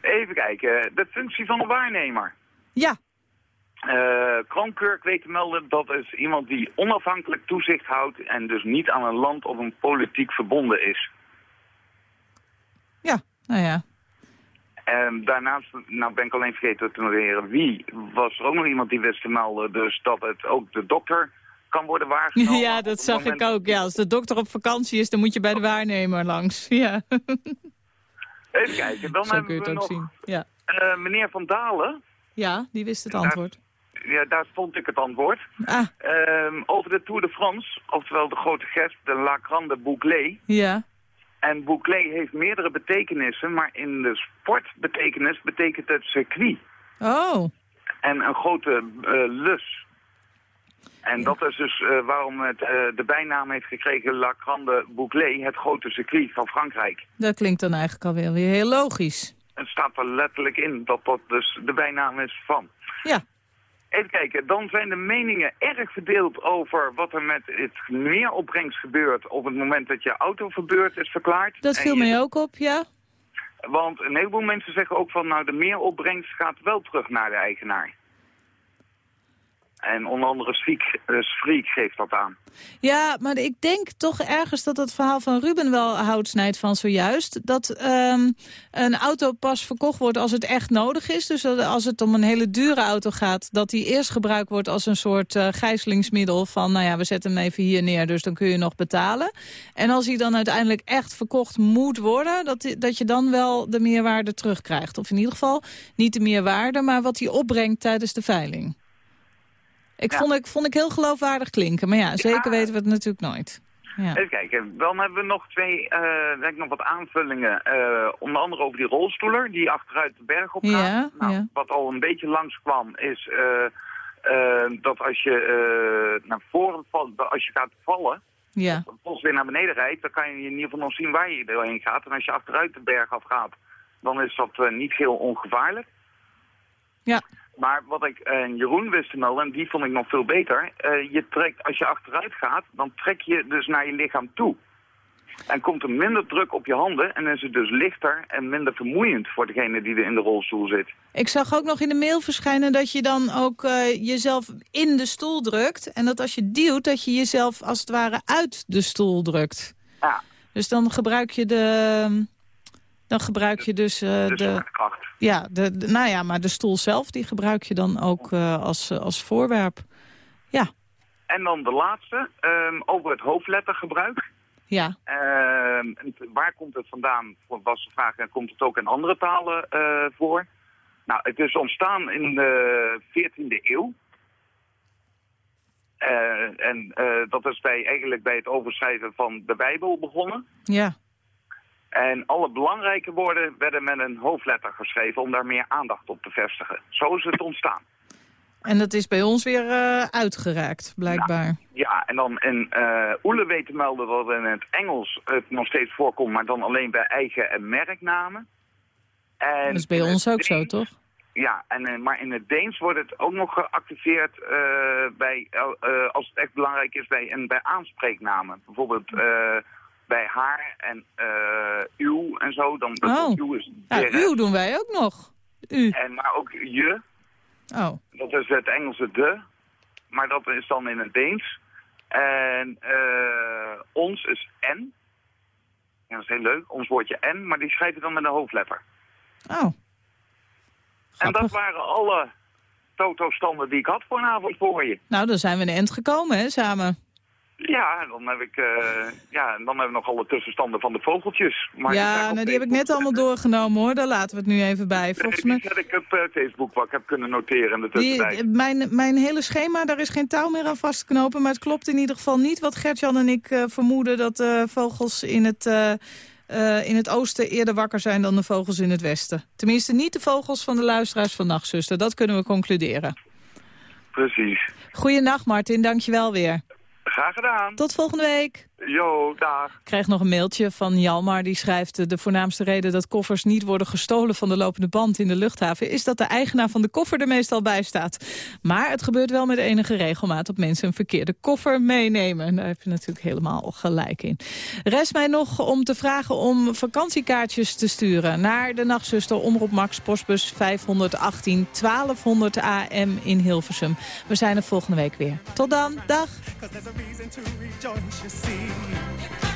P: Even kijken, de functie van de waarnemer.
C: Ja.
P: Uh, Kroonkurk weet te melden dat is iemand die onafhankelijk toezicht houdt en dus niet aan een land of een politiek verbonden is.
C: Ja, nou ja.
P: En daarnaast, nou ben ik alleen vergeten te noteren wie, was er ook nog iemand die wist te melden, dus dat het ook de dokter kan worden waargenomen.
C: Ja, dat zag moment... ik ook. Ja, als de dokter op vakantie is, dan moet je bij de waarnemer langs. Ja.
P: Even kijken, dan
C: Zo
P: hebben
C: kun je
P: we
C: het ook
P: nog
C: zien. Ja.
P: Uh, meneer Van Dalen.
C: ja, die wist het antwoord.
P: Ja, daar vond ik het antwoord.
C: Ah.
P: Uh, over de Tour de France, oftewel de grote gest, de La Grande Boucle.
C: Ja.
P: En boucle heeft meerdere betekenissen, maar in de sportbetekenis betekent het circuit.
C: Oh.
P: En een grote uh, lus. En ja. dat is dus uh, waarom het uh, de bijnaam heeft gekregen La Grande Boucle, het grote circuit van Frankrijk.
C: Dat klinkt dan eigenlijk alweer weer heel logisch.
P: Het staat er letterlijk in dat dat dus de bijnaam is van.
C: Ja.
P: Even kijken, dan zijn de meningen erg verdeeld over wat er met het meeropbrengst gebeurt op het moment dat je auto verbeurd is verklaard.
C: Dat viel mij ook op, ja.
P: Want een heleboel mensen zeggen ook van, nou de meeropbrengst gaat wel terug naar de eigenaar. En onder andere Sfriek geeft dat aan.
C: Ja, maar ik denk toch ergens dat het verhaal van Ruben wel hout snijdt van zojuist. Dat um, een auto pas verkocht wordt als het echt nodig is. Dus als het om een hele dure auto gaat, dat die eerst gebruikt wordt als een soort uh, gijzelingsmiddel. Van, nou ja, we zetten hem even hier neer, dus dan kun je nog betalen. En als hij dan uiteindelijk echt verkocht moet worden, dat, dat je dan wel de meerwaarde terugkrijgt. Of in ieder geval niet de meerwaarde, maar wat hij opbrengt tijdens de veiling. Ik, ja. vond, ik vond ik heel geloofwaardig klinken. Maar ja, zeker ja. weten we het natuurlijk nooit. Ja.
P: Even kijken, dan hebben we nog twee, uh, denk nog wat aanvullingen. Uh, onder andere over die rolstoeler die achteruit de berg op gaat.
C: Ja,
P: nou,
C: ja.
P: Wat al een beetje langskwam is uh, dat als je naar voren valt, als je gaat vallen,
C: ja.
P: weer naar beneden rijdt, dan kan je in ieder geval nog zien waar je doorheen gaat. En als je achteruit de berg af gaat, dan is dat niet heel ongevaarlijk.
C: Ja.
P: Maar wat ik uh, Jeroen wist te melden, en die vond ik nog veel beter. Uh, je trekt, als je achteruit gaat, dan trek je dus naar je lichaam toe. En komt er minder druk op je handen en is het dus lichter en minder vermoeiend voor degene die er in de rolstoel zit.
C: Ik zag ook nog in de mail verschijnen dat je dan ook eh, jezelf in de stoel drukt. En dat als je duwt, dat je jezelf als het ware uit de stoel drukt.
P: Ja.
C: Dus dan gebruik je de... Dan gebruik je dus... eh,
P: De
C: ja, de, de- nou ja, maar de stoel zelf, die gebruik je dan ook eh, als, eh, als voorwerp. Ja,
P: En dan de laatste, ehm, over het hoofdlettergebruik.
C: ja.
P: Ehm, waar komt het vandaan, was de vraag, en komt het ook in andere talen voor? Nou, het is ontstaan in de 14e eeuw. En dat is bij, eigenlijk bij het overschrijven van de Bijbel begonnen.
C: Ja,
P: En alle belangrijke woorden werden met een hoofdletter geschreven om daar meer aandacht op te vestigen. Zo is het ontstaan.
C: en dat is bij ons weer eh, uitgeraakt, blijkbaar.
P: Ja, en dan in eh Oele weet te melden dat in het Engels het nog steeds voorkomt, maar dan alleen bij eigen en merknamen. En
C: dat is bij ons ook zo, toch?
P: Ja, en, eh, maar in het Deens wordt het ook nog geactiveerd bij, als het echt belangrijk is bij, en bij aanspreeknamen. Bijvoorbeeld bij haar en eh uw en zo. Dan,
C: Oh.
P: uw is
C: Ja, uw doen wij ook nog. U.
P: En, maar ook je.
C: Oh,
P: Dat is het Engelse de, maar dat is dan in het Deens. En eh, ons is N. Ja, dat is heel leuk, ons woordje N, maar die schrijven dan met een hoofdletter.
C: oh.
P: En dat waren alle toto-standen die ik had vanavond voor je.
C: Nou, dan zijn we een eind gekomen, hè, samen.
P: Ja, dan heb ik, eh, ja, dan hebben we nog alle tussenstanden van de vogeltjes. Maar die
C: ja, nou, die heb ik net allemaal doorgenomen, hoor. Daar laten we het nu even bij. Volgens
P: Die
C: mij...
P: zet ik op eh, Facebook wat ik heb kunnen noteren in de
C: Die,
P: tussentijd.
C: mijn, mijn hele schema, daar is geen touw meer aan vast te knopen. Maar het klopt in ieder geval niet wat Gertjan en ik eh, vermoeden... dat vogels in het, in het oosten eerder wakker zijn dan de vogels in het westen. Tenminste, niet de vogels van de luisteraars van Nachtzuster. Dat kunnen we concluderen.
P: Precies.
C: Goeienacht, Martin. Dank je wel weer.
P: Graag gedaan.
C: Tot volgende week.
P: Jo, dag.
C: Ik krijg nog een mailtje van Jalmar. Die schrijft eh, de voornaamste reden dat koffers niet worden gestolen van de lopende band in de luchthaven... is dat de eigenaar van de koffer er meestal bij staat. Maar het gebeurt wel met enige regelmaat dat mensen een verkeerde koffer meenemen. En daar heb je natuurlijk helemaal gelijk in. Rest mij nog om te vragen om vakantiekaartjes te sturen... naar de nachtzuster Omroep Max Postbus 518 1200 AM in Hilversum. We zijn er volgende week weer. Tot dan. Dag.
J: Thank you.